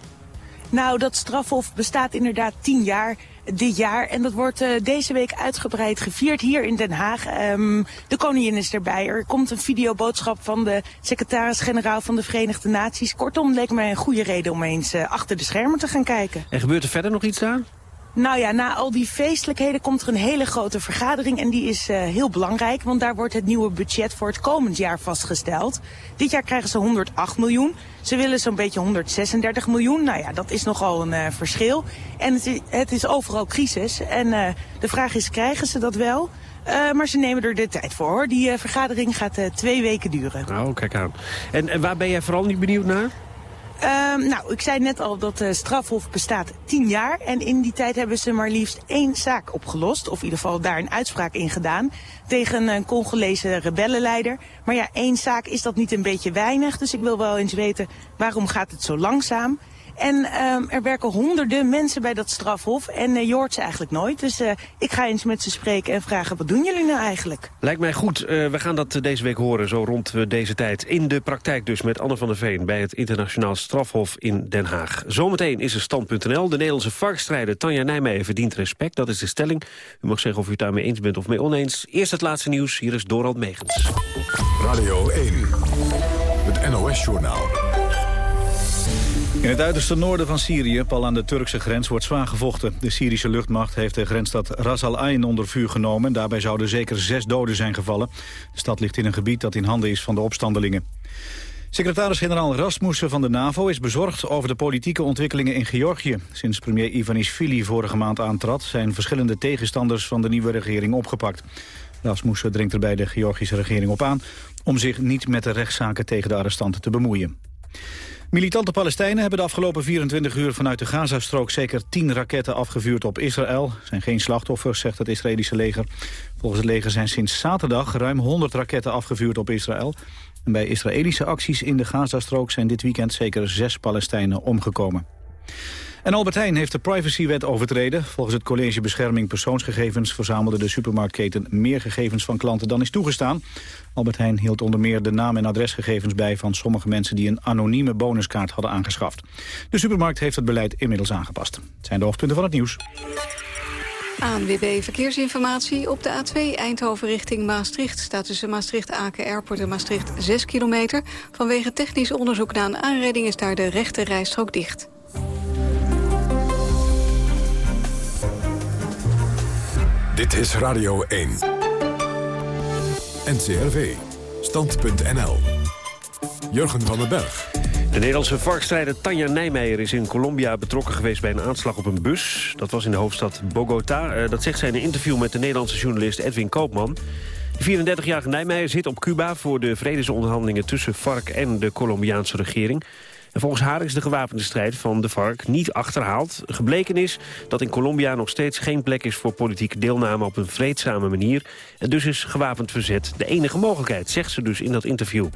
Nou, dat strafhof bestaat inderdaad tien jaar dit jaar. En dat wordt uh, deze week uitgebreid gevierd hier in Den Haag. Um, de koningin is erbij. Er komt een videoboodschap van de secretaris-generaal van de Verenigde Naties. Kortom, leek mij een goede reden om eens uh, achter de schermen te gaan kijken. En gebeurt er verder nog iets daar? Nou ja, na al die feestelijkheden komt er een hele grote vergadering en die is uh, heel belangrijk, want daar wordt het nieuwe budget voor het komend jaar vastgesteld. Dit jaar krijgen ze 108 miljoen. Ze willen zo'n beetje 136 miljoen. Nou ja, dat is nogal een uh, verschil. En het is, het is overal crisis. En uh, de vraag is, krijgen ze dat wel? Maar ze nemen er de tijd voor, hoor. Die vergadering gaat twee weken duren. Nou, kijk aan. En, en waar ben jij vooral niet benieuwd naar? Ehm, nou, ik zei net al dat de strafhof bestaat tien jaar. En in die tijd hebben ze maar liefst één zaak opgelost. Of in ieder geval daar een uitspraak in gedaan. Tegen een Congolese rebellenleider. Maar ja, één zaak is dat niet een beetje weinig. Dus ik wil wel eens weten, waarom gaat het zo langzaam? En ehm, er werken honderden mensen bij dat strafhof. En uh, je hoort ze eigenlijk nooit. Dus uh, ik ga eens met ze spreken en vragen, wat doen jullie nou eigenlijk? Lijkt mij goed. Uh, we gaan dat deze week horen, zo rond deze tijd. In de praktijk dus met Anne van der Veen... bij het internationaal strafhof in Den Haag. Zometeen is er stand.nl. De Nederlandse varkstrijder Tanja Nijmeijer verdient respect. Dat is de stelling. U mag zeggen of u het daarmee eens bent of mee oneens. Eerst het laatste nieuws. Hier is Dorald Megens. Radio 1. Het NOS-journaal. In het uiterste noorden van Syrië, pal aan de Turkse grens, wordt zwaar gevochten. De Syrische luchtmacht heeft de grensstad Ras al Ain onder vuur genomen. Daarbij zouden zeker zes doden zijn gevallen. De stad ligt in een gebied dat in handen is van de opstandelingen. Secretaris-generaal Rasmussen van de NAVO is bezorgd over de politieke ontwikkelingen in Georgië. Sinds premier Ivanishvili vorige maand aantrad... zijn verschillende tegenstanders van de nieuwe regering opgepakt. Rasmussen dringt er bij de Georgische regering op aan... om zich niet met de rechtszaken tegen de arrestanten te bemoeien. Militante Palestijnen hebben de afgelopen 24 uur vanuit de Gazastrook zeker 10 raketten afgevuurd op Israël. Er zijn geen slachtoffers, zegt het Israëlische leger. Volgens het leger zijn sinds zaterdag ruim 100 raketten afgevuurd op Israël. En bij Israëlische acties in de Gazastrook zijn dit weekend zeker zes Palestijnen omgekomen. En Albert Heijn heeft de privacywet overtreden. Volgens het College Bescherming Persoonsgegevens... verzamelde de supermarktketen meer gegevens van klanten dan is toegestaan. Albert Heijn hield onder meer de naam- en adresgegevens bij... van sommige mensen die een anonieme bonuskaart hadden aangeschaft. De supermarkt heeft het beleid inmiddels aangepast. Het zijn de hoofdpunten van het nieuws. ANWB Verkeersinformatie. Op de A2 Eindhoven richting Maastricht staat tussen Maastricht-Aken Airport en Maastricht 6 kilometer. Vanwege technisch onderzoek na een aanrijding is daar de rechte rijstrook dicht. Dit is Radio 1. NCRV. Stand.nl. Jurgen van den Berg. De Nederlandse varkstrijder Tanja Nijmeijer is in Colombia betrokken geweest bij een aanslag op een bus. Dat was in de hoofdstad Bogota. Uh, dat zegt zij in een interview met de Nederlandse journalist Edwin Koopman. De 34-jarige Nijmeijer zit op Cuba voor de vredesonderhandelingen tussen FARC en de Colombiaanse regering. En volgens haar is de gewapende strijd van de FARC niet achterhaald. Gebleken is dat in Colombia nog steeds geen plek is voor politieke deelname op een vreedzame manier. En dus is gewapend verzet de enige mogelijkheid, zegt ze dus in dat interview.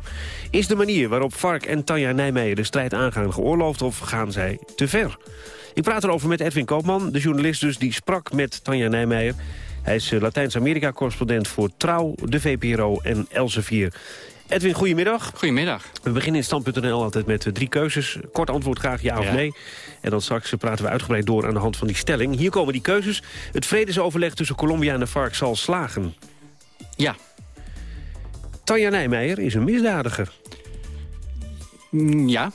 Is de manier waarop FARC en Tanja Nijmeijer de strijd aangaan geoorloofd of gaan zij te ver? Ik praat erover met Edwin Koopman, de journalist dus die sprak met Tanja Nijmeijer. Hij is eh, Latijns-Amerika-correspondent voor Trouw, de VPRO en Elsevier. Edwin, goedemiddag. Goedemiddag. We beginnen in stand.nl altijd met drie keuzes. Kort antwoord graag ja of nee. En dan straks praten we uitgebreid door aan de hand van die stelling. Hier komen die keuzes. Het vredesoverleg tussen Colombia en de FARC zal slagen. Ja. Tanja Nijmeijer is een misdadiger. Mm, ja.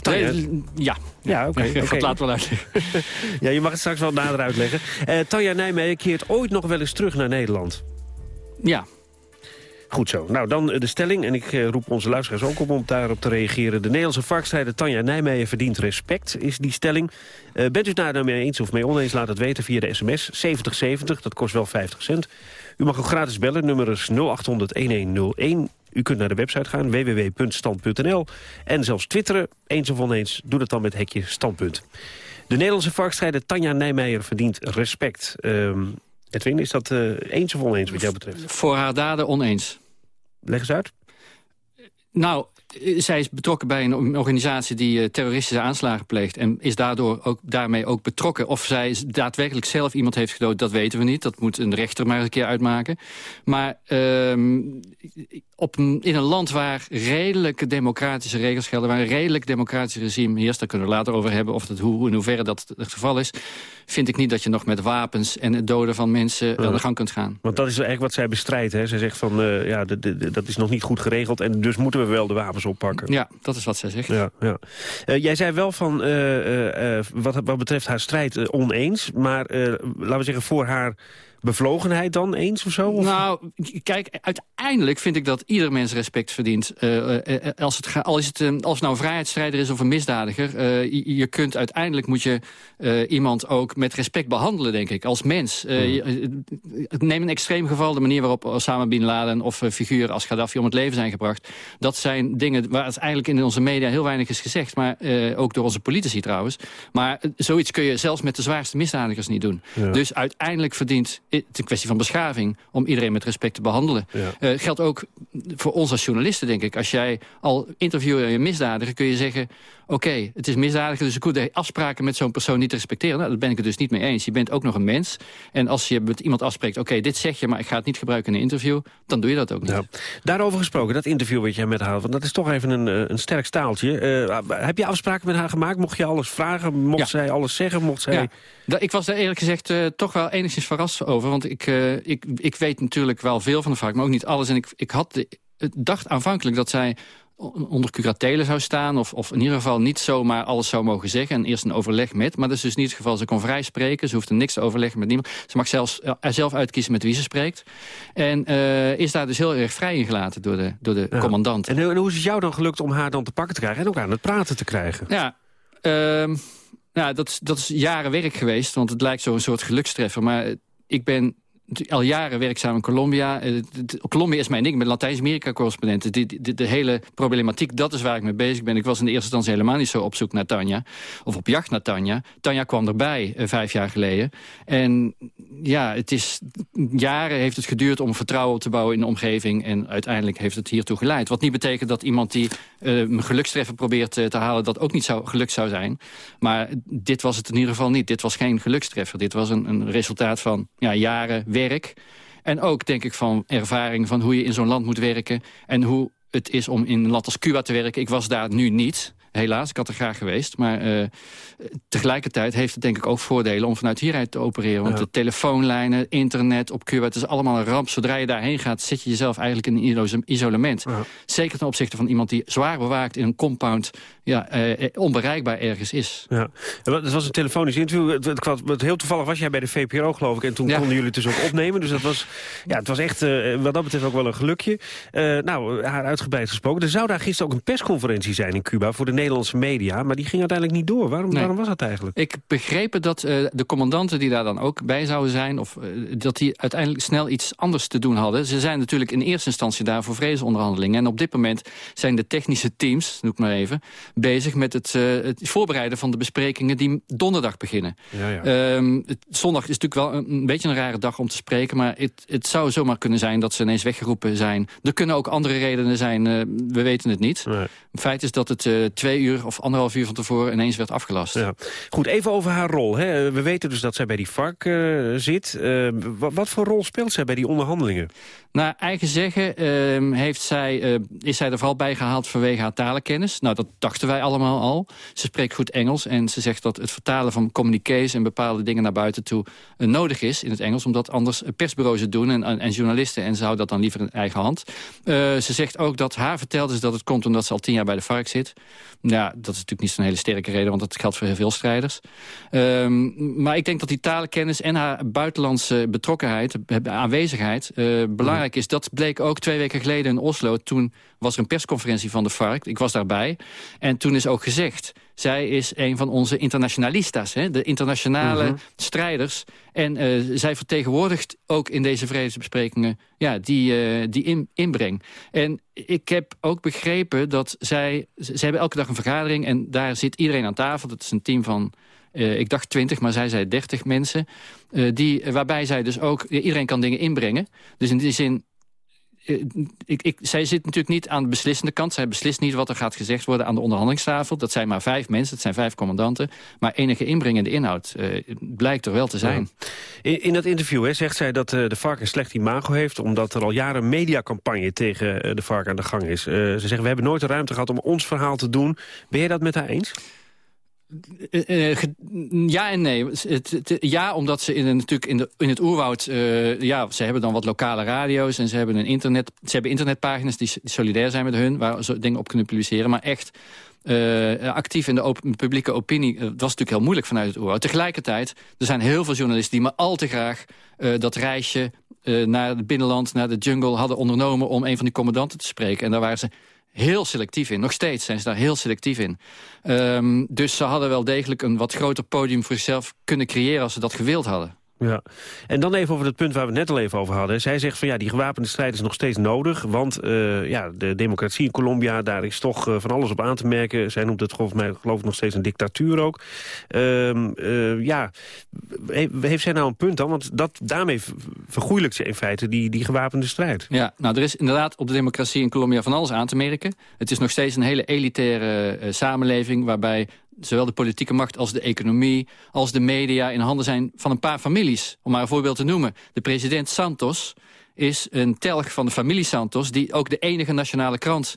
Tanja... Ja. Ja, oké. Okay, okay. laat wel uitleggen. ja, je mag het straks wel nader uitleggen. Uh, Tanja Nijmeijer keert ooit nog wel eens terug naar Nederland. Ja. Goed zo. Nou, dan de stelling. En ik uh, roep onze luisteraars ook op om daarop te reageren. De Nederlandse varkstrijder Tanja Nijmeijer verdient respect, is die stelling. Uh, bent u het daar nou mee eens of mee oneens, laat het weten via de sms 7070. Dat kost wel 50 cent. U mag ook gratis bellen, nummer is 0800-1101. U kunt naar de website gaan, www.stand.nl. En zelfs twitteren, eens of oneens, doe dat dan met hekje standpunt. De Nederlandse varkstrijder Tanja Nijmeijer verdient respect. Um, Edwin, is dat eens of oneens wat jou betreft? Voor haar daden oneens. Leg eens uit. Nou, zij is betrokken bij een organisatie die uh, terroristische aanslagen pleegt... en is daardoor ook, daarmee ook betrokken. Of zij daadwerkelijk zelf iemand heeft gedood, dat weten we niet. Dat moet een rechter maar een keer uitmaken. Maar uh, op een, in een land waar redelijke democratische regels gelden... waar een redelijk democratisch regime heerst... daar kunnen we later over hebben of dat, hoe, in hoeverre dat het geval is... vind ik niet dat je nog met wapens en het doden van mensen aan de gang kunt gaan. Want dat is eigenlijk wat zij bestrijdt. Hè? Zij zegt van, uh, ja, dat is nog niet goed geregeld... en dus moeten we wel de wapens oppakken. Ja, dat is wat zij zegt. Ja, ja. Uh, jij zei wel van, uh, wat, wat betreft haar strijd oneens... maar laten we zeggen, voor haar bevlogenheid dan eens of zo? Of? Nou, kijk, uiteindelijk vind ik dat ieder mens respect verdient. Uh, als, het ga, al is het, als het nou een vrijheidsstrijder is of een misdadiger... Je, je, kunt uiteindelijk moet je iemand ook met respect behandelen, denk ik. Als mens. Mm. Je, neem een extreem geval, de manier waarop Osama Bin Laden... of figuren als Gaddafi om het leven zijn gebracht. Dat zijn dingen waar het eigenlijk in onze media heel weinig is gezegd. Maar ook door onze politici trouwens. Maar zoiets kun je zelfs met de zwaarste misdadigers niet doen. Ja. Dus uiteindelijk verdient het een kwestie van beschaving... om iedereen met respect te behandelen. Ja. Uh, geldt ook voor ons als journalisten, denk ik. Als jij al interviewer en misdadiger kun je zeggen... oké, okay, het is misdadiger, dus ik hoef de afspraken met zo'n persoon niet te respecteren. Nou, daar ben ik het dus niet mee eens. Je bent ook nog een mens. En als je met iemand afspreekt, oké, okay, dit zeg je... maar ik ga het niet gebruiken in een interview, dan doe je dat ook niet. Ja. Daarover gesproken, dat interview wat jij met haar... want dat is toch even een, eh, een sterk staaltje. Uh, heb je afspraken met haar gemaakt? Mocht je alles vragen? Mocht zij alles zeggen? Mocht zij... Ik was daar eerlijk gezegd uh, toch wel enigszins verrast over. Want ik, uh, ik, ik weet natuurlijk wel veel van de vraag, maar ook niet alles. En ik, ik had de, dacht aanvankelijk dat zij onder curatele zou staan... Of, of in ieder geval niet zomaar alles zou mogen zeggen... en eerst een overleg met. Maar dat is dus niet het geval. Ze kon vrij spreken, ze hoefde niks te overleggen met niemand. Ze mag zelfs, er zelf uitkiezen met wie ze spreekt. En uh, is daar dus heel erg vrij in gelaten door de, door de ja. commandant. En, en hoe is het jou dan gelukt om haar dan te pakken te krijgen... en ook aan het praten te krijgen? Ja, uh, nou, dat, dat is jaren werk geweest, want het lijkt zo'n soort gelukstreffer. Maar ik ben al jaren werkzaam in Colombia. Uh, Colombia is mijn ding, ik ben Latijns-Amerika-correspondent. De, de, hele problematiek, dat is waar ik mee bezig ben. Ik was in de eerste instantie helemaal niet zo op zoek naar Tanja. Of op jacht naar Tanja. Tanja kwam erbij uh, vijf jaar geleden. En ja, het is jaren heeft het geduurd om vertrouwen op te bouwen in de omgeving. En uiteindelijk heeft het hiertoe geleid. Wat niet betekent dat iemand die uh, een gelukstreffer probeert te halen... dat ook niet zou, gelukt zou zijn. Maar dit was het in ieder geval niet. Dit was geen gelukstreffer. Dit was een, een resultaat van ja, jaren werk. En ook, denk ik, van ervaring van hoe je in zo'n land moet werken... en hoe het is om in een land als Cuba te werken. Ik was daar nu niet, helaas. Ik had er graag geweest. Maar uh, tegelijkertijd heeft het denk ik ook voordelen om vanuit hieruit te opereren. Want ja. de telefoonlijnen, internet op Cuba, het is allemaal een ramp. Zodra je daarheen gaat, zit je jezelf eigenlijk in een isolement. Ja. Zeker ten opzichte van iemand die zwaar bewaakt in een compound... Ja, uh, onbereikbaar ergens is. Ja. Het was een telefonisch interview. Het, het, het, heel toevallig was jij bij de VPRO, geloof ik. En toen ja. konden jullie het dus ook opnemen. Dus dat was, ja, het was echt, uh, wat dat betreft ook wel een gelukje. Uh, nou, haar uitgebreid gesproken. Er zou daar gisteren ook een persconferentie zijn in Cuba... voor de Nederlandse media, maar die ging uiteindelijk niet door. Waarom, nee. waarom was dat eigenlijk? Ik begreep dat uh, de commandanten die daar dan ook bij zouden zijn... of uh, dat die uiteindelijk snel iets anders te doen hadden. Ze zijn natuurlijk in eerste instantie daar voor vredesonderhandelingen. En op dit moment zijn de technische teams, noem ik maar even... bezig met het, uh, het voorbereiden van de besprekingen die donderdag beginnen. Ja, ja. Um, het, zondag is natuurlijk wel een, een, beetje een rare dag om te spreken... maar het, het zou zomaar kunnen zijn dat ze ineens weggeroepen zijn. Er kunnen ook andere redenen zijn, we weten het niet. Nee. Het feit is dat het twee uur of anderhalf uur van tevoren ineens werd afgelast. Ja. Goed, even over haar rol. Hè. We weten dus dat zij bij die vark zit. Wat, wat, voor rol speelt zij bij die onderhandelingen? Naar eigen zeggen uh, heeft zij, uh, is zij er vooral bij gehaald vanwege haar talenkennis. Nou, dat dachten wij allemaal al. Ze spreekt goed Engels en ze zegt dat het vertalen van communiqués... en bepaalde dingen naar buiten toe uh, nodig is in het Engels... omdat anders persbureaus het doen en, en journalisten... en ze houdt dat dan liever in eigen hand. ze zegt ook dat haar verteld is dat het komt omdat ze al tien jaar bij de vark zit. Ja, dat is natuurlijk niet zo'n hele sterke reden... want dat geldt voor heel veel strijders. Um, maar ik denk dat die talenkennis en haar buitenlandse betrokkenheid... aanwezigheid, belangrijk is. Dat bleek ook twee weken geleden in Oslo. Toen was er een persconferentie van de FARC. Ik was daarbij. En toen is ook gezegd... zij is een van onze internationalistas. Hè, de internationale uh -huh. strijders. En uh, zij vertegenwoordigt ook in deze vredesbesprekingen... Ja, die, uh, die in, inbreng. En ik heb ook begrepen dat zij... Ze hebben elke dag een vergadering... en daar zit iedereen aan tafel. Dat is een team van... Uh, ik dacht 20, maar zij zei 30 mensen. Uh, die, waarbij zij dus ook... Iedereen kan dingen inbrengen. Dus in die zin... Ik, ik, zij zit natuurlijk niet aan de beslissende kant. Zij beslist niet wat er gaat gezegd worden aan de onderhandelingstafel. Dat zijn maar vijf mensen, dat zijn vijf commandanten. Maar enige inbrengende inhoud blijkt er wel te zijn. In, in, dat interview hè, zegt zij dat de vark een slecht imago heeft... omdat er al jaren mediacampagne tegen de vark aan de gang is. ze zeggen, we hebben nooit de ruimte gehad om ons verhaal te doen. Ben jij dat met haar eens? Uh, uh, ja en nee. Ja, omdat ze in, natuurlijk in, de, in het oerwoud... Uh, ja, ze hebben dan wat lokale radio's en ze hebben, een internet, ze hebben internetpagina's die, solidair zijn met hun... waar ze dingen op kunnen publiceren. Maar echt actief in de publieke opinie... dat was natuurlijk heel moeilijk vanuit het oerwoud. Tegelijkertijd, er zijn heel veel journalisten die maar al te graag... dat reisje naar het binnenland, naar de jungle hadden ondernomen... om een van die commandanten te spreken. En daar waren ze heel selectief in. Nog steeds zijn ze daar heel selectief in. Um, dus ze hadden wel degelijk een wat groter podium voor zichzelf kunnen creëren... als ze dat gewild hadden. Ja, en dan even over het punt waar we het net al even over hadden. Zij zegt van ja, die gewapende strijd is nog steeds nodig. Want uh, ja, de democratie in Colombia, daar is toch uh, van alles op aan te merken. Zij noemt het volgens mij geloof ik nog steeds een dictatuur ook. Uh, ja, heeft zij nou een punt dan? Want dat, daarmee vergoeilijkt ze in feite die, die gewapende strijd. Ja, nou er is inderdaad op de democratie in Colombia van alles aan te merken. Het is nog steeds een hele elitaire samenleving... waarbij zowel de politieke macht als de economie... als de media in handen zijn van een paar families. Om maar een voorbeeld te noemen. De president Santos is een telg van de familie Santos... die ook de enige nationale krant...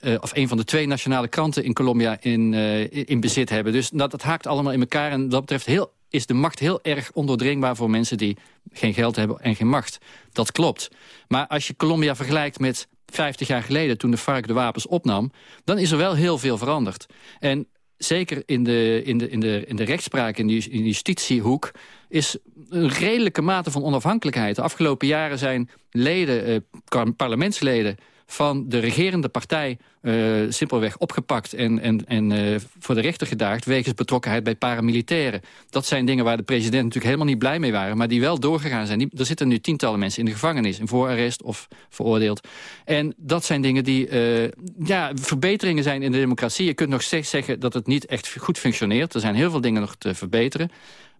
Uh, of een van de twee nationale kranten in Colombia in, uh, in bezit hebben. Dus dat, dat haakt allemaal in elkaar. En dat betreft heel, is de macht heel erg ondoordringbaar... voor mensen die geen geld hebben en geen macht. Dat klopt. Maar als je Colombia vergelijkt met 50 jaar geleden... toen de FARC de wapens opnam... dan is er wel heel veel veranderd. En zeker in de, in de, in de, in de rechtspraak, in de, in justitiehoek... is een redelijke mate van onafhankelijkheid. De afgelopen jaren zijn leden, eh, parlementsleden van de regerende partij uh, simpelweg opgepakt en, en, en uh, voor de rechter gedaagd... wegens betrokkenheid bij paramilitairen. Dat zijn dingen waar de president natuurlijk helemaal niet blij mee waren... maar die wel doorgegaan zijn. Die, er zitten nu tientallen mensen in de gevangenis... in voorarrest of veroordeeld. En dat zijn dingen die uh, ja, verbeteringen zijn in de democratie. Je kunt nog steeds zeggen dat het niet echt goed functioneert. Er zijn heel veel dingen nog te verbeteren.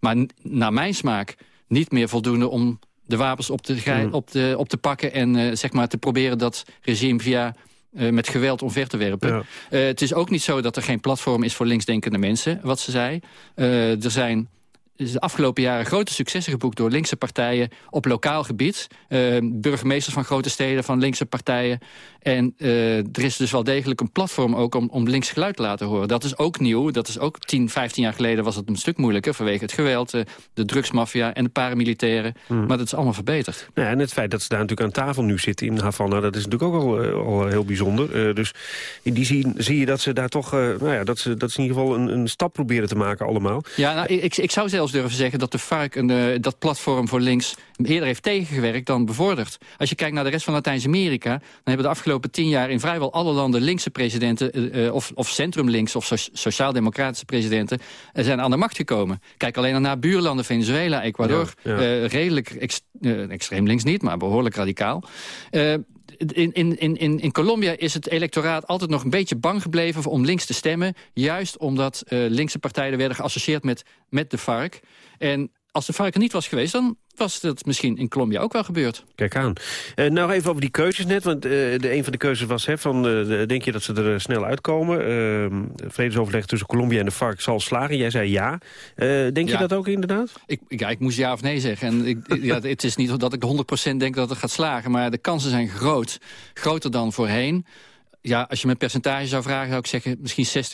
Maar naar mijn smaak niet meer voldoende om de wapens op te, mm. op te, op te pakken... en zeg maar te proberen dat regime via uh, met geweld omver te werpen. Ja. Uh, het is ook niet zo dat er geen platform is voor linksdenkende mensen, wat ze zei. er zijn de afgelopen jaren grote successen geboekt door linkse partijen op lokaal gebied. Uh, burgemeesters van grote steden, van linkse partijen. En uh, er is dus wel degelijk een platform ook om, om links geluid te laten horen. Dat is ook nieuw. Dat is ook 10, 15 jaar geleden was het een stuk moeilijker... vanwege het geweld, uh, de drugsmafia en de paramilitairen. Hmm. Maar dat is allemaal verbeterd. Ja, en het feit dat ze daar natuurlijk aan tafel nu zitten in Havana... dat is natuurlijk ook al, al heel bijzonder. dus in die zin zie je dat ze daar toch... nou ja, dat ze, dat ze in ieder geval een, een stap proberen te maken allemaal. Ja, nou, ik, ik zou zelfs durven zeggen dat de FARC een, dat platform voor links eerder heeft tegengewerkt dan bevorderd. Als je kijkt naar de rest van Latijns-Amerika... dan hebben de afgelopen tien jaar in vrijwel alle landen linkse presidenten... Uh, of, of centrumlinks of so sociaal-democratische presidenten... zijn aan de macht gekomen. Kijk alleen naar buurlanden Venezuela, Ecuador. Ja, ja. Redelijk ex extreem links niet, maar behoorlijk radicaal in, in, in, in Colombia is het electoraat altijd nog een beetje bang gebleven om links te stemmen. Juist omdat uh, linkse partijen werden geassocieerd met, met de FARC. En als de FARC er niet was geweest, dan was dat misschien in Colombia ook wel gebeurd. Kijk aan. Uh, nou even over die keuzes net, want uh, de, een van de keuzes was... Hè, van, uh, denk je dat ze er snel uitkomen? Ehm, vredesoverleg tussen Colombia en de FARC zal slagen. Jij zei ja. denk ja. je dat ook inderdaad? Ik, ja, ik moest ja of nee zeggen. En ik, ja, het is niet dat ik 100% denk dat het gaat slagen... maar de kansen zijn groot. Groter dan voorheen ja, als je mijn percentage zou vragen, zou ik zeggen misschien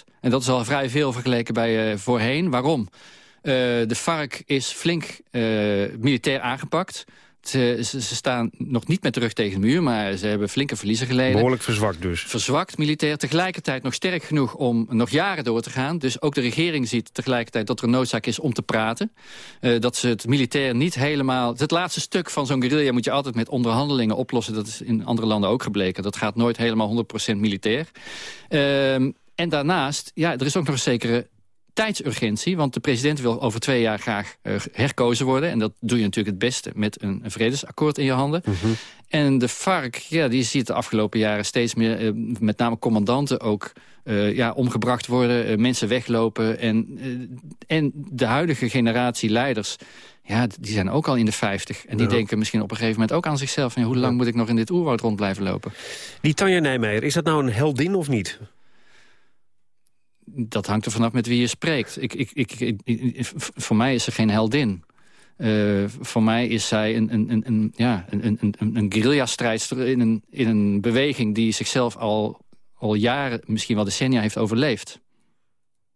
60% En dat is al vrij veel vergeleken bij uh, voorheen. Waarom? Uh, de FARC is flink uh, militair aangepakt. Ze, ze, ze, staan nog niet met de rug tegen de muur, maar ze hebben flinke verliezen geleden. Behoorlijk verzwakt dus. Verzwakt militair, tegelijkertijd nog sterk genoeg om nog jaren door te gaan. Dus ook de regering ziet tegelijkertijd dat er noodzaak is om te praten. Uh, dat ze het militair niet helemaal... Het laatste stuk van zo'n guerrilla moet je altijd met onderhandelingen oplossen. Dat is in andere landen ook gebleken. Dat gaat nooit helemaal 100% militair. Uh, en daarnaast, ja, er is ook nog een zekere tijdsurgentie. Want de president wil over twee jaar graag uh, herkozen worden. En dat doe je natuurlijk het beste met een, een vredesakkoord in je handen. Mm -hmm. En de FARC, ja, die ziet de afgelopen jaren steeds meer... Uh, met name commandanten ook uh, ja, omgebracht worden. mensen weglopen. En, en de huidige generatie leiders... Ja, die zijn ook al in de 50. En die ja. denken misschien op een gegeven moment ook aan zichzelf... Hoe lang moet ik nog in dit oerwoud rond blijven lopen? Die Tanja Nijmeijer, is dat nou een heldin of niet? Dat hangt er vanaf met wie je spreekt. Ik, ik, ik, ik voor mij is ze geen heldin. Uh, voor mij is zij een, een, een, een ja, een, een, een, een guerrilla-strijdster in een, in een beweging... die zichzelf al, al jaren, misschien wel decennia heeft overleefd.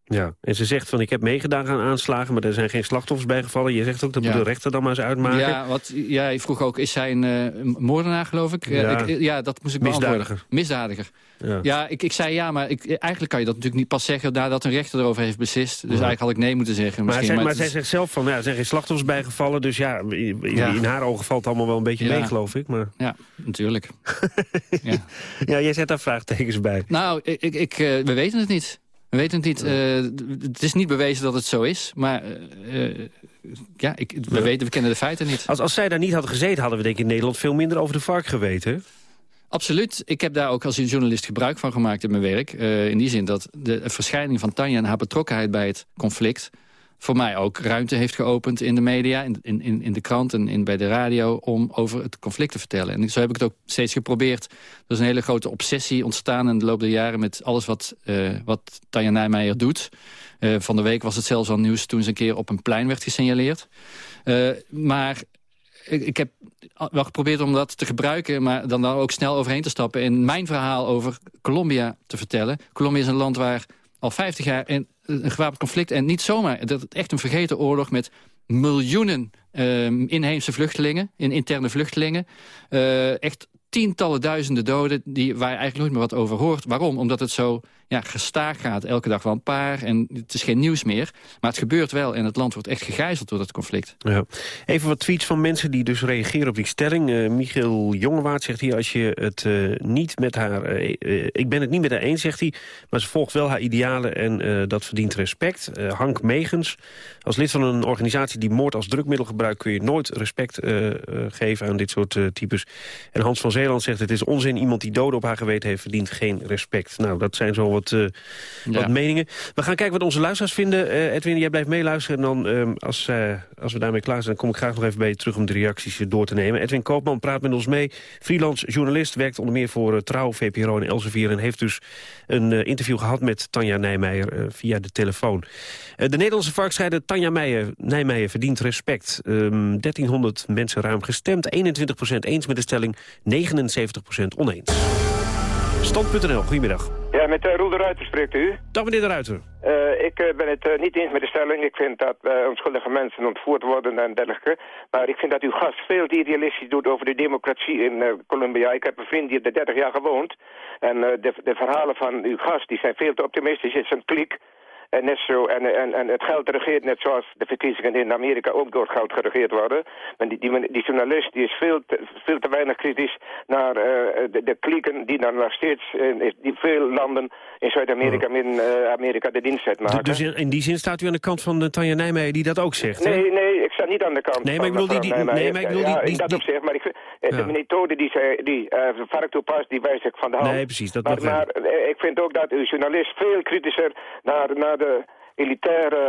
Ja, en ze zegt van ik heb meegedaan aan aanslagen... maar er zijn geen slachtoffers bijgevallen. Je zegt ook dat Ja. moet de rechter dan maar eens uitmaken. Ja, wat, ja, je vroeg ook, is zij een eh, moordenaar, geloof ik? Ja, Ja. ik, ja dat moest ik Misdadiger. Misdadiger. Ja. Ja, ik, ik zei ja, maar ik, eigenlijk kan je dat natuurlijk niet pas zeggen... nadat een rechter erover heeft beslist. Dus eigenlijk had ik nee moeten zeggen. Maar, zij, maar zij is- zegt zelf van, ja, er zijn geen slachtoffers bijgevallen. Dus ja, in, Ja. in haar ogen valt het allemaal wel een beetje mee, geloof ik. Maar... Ja, natuurlijk. Ja, jij zet daar vraagtekens bij. Nou, ik, ik, eh, we weten het niet. We weten het niet. Eh, het is niet bewezen dat het zo is. Maar eh, ja, ik, we, weten, we kennen de feiten niet. Als, als zij daar niet had gezeten, hadden we denk ik in Nederland veel minder over de vark geweten. Absoluut. Ik heb daar ook als journalist gebruik van gemaakt in mijn werk. Eh, in die zin dat de verschijning van Tanja en haar betrokkenheid bij het conflict... voor mij ook ruimte heeft geopend in de media, in, in, in de krant en in, bij de radio... om over het conflict te vertellen. En zo heb ik het ook steeds geprobeerd. Er is een hele grote obsessie ontstaan in de loop der jaren... met alles wat, eh, wat Tanja Nijmeijer doet. Eh, van de week was het zelfs al nieuws toen ze een keer op een plein werd gesignaleerd. Maar ik, heb wel geprobeerd om dat te gebruiken... maar dan, dan ook snel overheen te stappen... en mijn verhaal over Colombia te vertellen. Colombia is een land waar al 50 jaar een, een gewapend conflict... en niet zomaar, dat echt een vergeten oorlog... met miljoenen ehm, inheemse vluchtelingen, in interne vluchtelingen. Eh, echt tientallen duizenden doden die, waar je eigenlijk nooit meer wat over hoort. Waarom? Omdat het zo ja, gestaag gaat. Elke dag wel een paar en het is geen nieuws meer. Maar het gebeurt wel en het land wordt echt gegijzeld door dat conflict. Ja. Even wat tweets van mensen die dus reageren op die stelling. Eh Michiel Jongewaard zegt hier, als je het eh, niet met haar... eh, ik ben het niet met haar eens, zegt hij, maar ze volgt wel haar idealen en dat verdient respect. Hank Megens, als lid van een organisatie die moord als drukmiddel gebruikt... kun je nooit respect geven aan dit soort types. En Hans van Zeeland zegt, het is onzin, iemand die doden op haar geweten heeft... verdient geen respect. Nou, dat zijn zo wat, eh, wat meningen. We gaan kijken wat onze luisteraars vinden. Eh, Edwin, jij blijft meeluisteren. En dan, ehm, als, eh, als we daarmee klaar zijn, dan kom ik graag nog even bij je terug... om de reacties door te nemen. Edwin Koopman praat met ons mee. Freelance journalist, werkt onder meer voor Trouw, VPRO en Elsevier... en heeft dus een interview gehad met Tanja Nijmeijer via de telefoon. De Nederlandse varkstrijder Tanja Meijer, Nijmeijer verdient respect. Ehm 1300 mensen ruim gestemd, 21% eens met de stelling, 79% oneens. Stand.nl, goedemiddag. Ja, met uh, Roel de Ruiter spreekt u. Dag meneer de Ruiter. Eh, ik eh, ben het eh, niet eens met de stelling. Ik vind dat eh, onschuldige mensen ontvoerd worden en dergelijke. Maar ik vind dat uw gast veel te idealistisch doet over de democratie in eh, Colombia. Ik heb een vriend die er 30 jaar gewoond. En eh, de, de verhalen van uw gast die zijn veel te optimistisch. Het is een kliek. En, net zo, en, en, en het geld regeert net zoals de verkiezingen in Amerika ook door geld geregeerd worden. Maar die, die, die journalist die is veel te, veel te weinig kritisch naar eh, de, de klieken die dan nog steeds in die veel landen in Zuid-Amerika, Midden-Amerika de dienst uitmaken. Dus in, in die zin staat u aan de kant van de Tanja Nijmeijer die dat ook zegt, hè? Nee, nee, ik sta niet aan de kant Nee, maar ik van bedoel die- nee, maar ik bedoel ja, die- dat die- opzicht, maar ik, vind- eh, Ja. de methode die, zij, die uh, toepast, die wijs ik van de hand. Nee, precies, dat maar, maar eh, ik vind ook dat uw journalist veel kritischer naar, naar de elitaire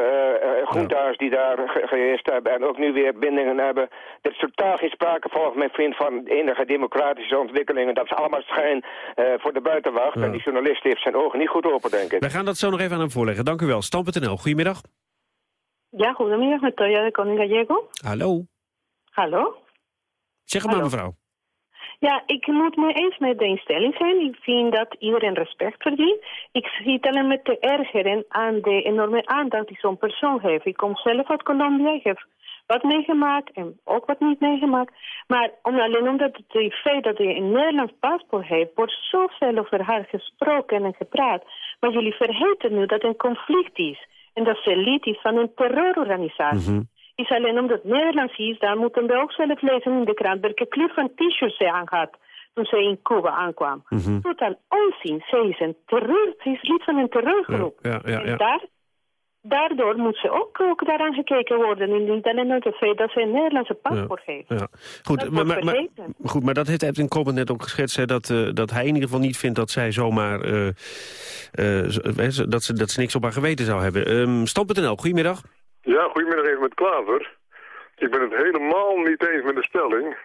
uh, groentaars die daar ge geheerst hebben en ook nu weer bindingen hebben. Er is totaal geen sprake volgens mijn vriend van enige democratische ontwikkelingen. Dat is allemaal schijn uh, voor de buitenwacht. Ja. En die journalist heeft zijn ogen niet goed open, denk ik. Wij gaan dat zo nog even aan hem voorleggen. Dank u wel. Stam.nl, goedemiddag. Ja, goedemiddag, met Toya de Koning Gallego. Hallo. Hallo. Zeg maar, mevrouw. Ja, ik moet me eens met de instelling zijn. Ik vind dat iedereen respect verdient. Ik zie het alleen met te ergeren aan de enorme aandacht die zo'n persoon heeft. Ik kom zelf uit Colombia, ik heb wat meegemaakt en ook wat niet meegemaakt. Maar om, alleen omdat het feit dat hij een Nederlands paspoort heeft, wordt zoveel over haar gesproken en gepraat. Maar jullie vergeten nu dat het een conflict is. En dat ze lid is van een terreurorganisatie. Mhm. Is alleen omdat het Nederlands is, daar moeten we ook zelf lezen in de krant welke kleur van t-shirt ze aan had toen ze in Cuba aankwam. Mhm. Totaal onzin. Ze is een terreur, ze is lid van een terreurgroep. Ja, ja, En ja. daar, daardoor moet ze ook, ook daaraan gekeken worden. En niet alleen het feit dat ze een Nederlandse paspoort heeft. Ja. Goed, maar, maar, goed, maar dat heeft Edwin Koppen net ook geschetst. Hè, dat, eh, dat hij in ieder geval niet vindt dat zij zomaar... eh, eh, dat, ze, dat ze niks op haar geweten zou hebben. Um, Stam.nl, goedemiddag. Ja, goedemiddag even met Klaver. Ik ben het helemaal niet eens met de stelling.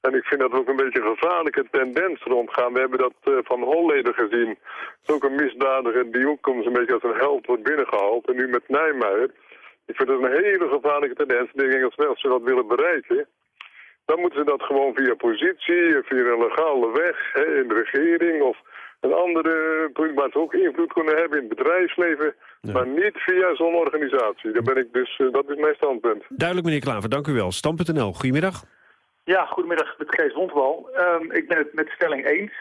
En ik vind dat ook een beetje een gevaarlijke tendens rondgaan. We hebben dat eh, van Holleder gezien. Dat ook een misdadiger die ook soms een beetje als een held wordt binnengehaald. En nu met Nijmeijer. Ik vind dat een hele gevaarlijke tendens. Ik denk als, als ze dat willen bereiken, dan moeten ze dat gewoon via positie, via een legale weg, hè, in de regering of een andere punt waar ze ook invloed kunnen hebben in het bedrijfsleven. Maar niet via zo'n organisatie. Daar ben ik dus, eh, dat is mijn standpunt. Duidelijk, meneer Klaver, dank u wel. Stam.nl, goedemiddag. Ja, goedemiddag met Kees Rondwal. Ehm, ik ben het met de stelling eens.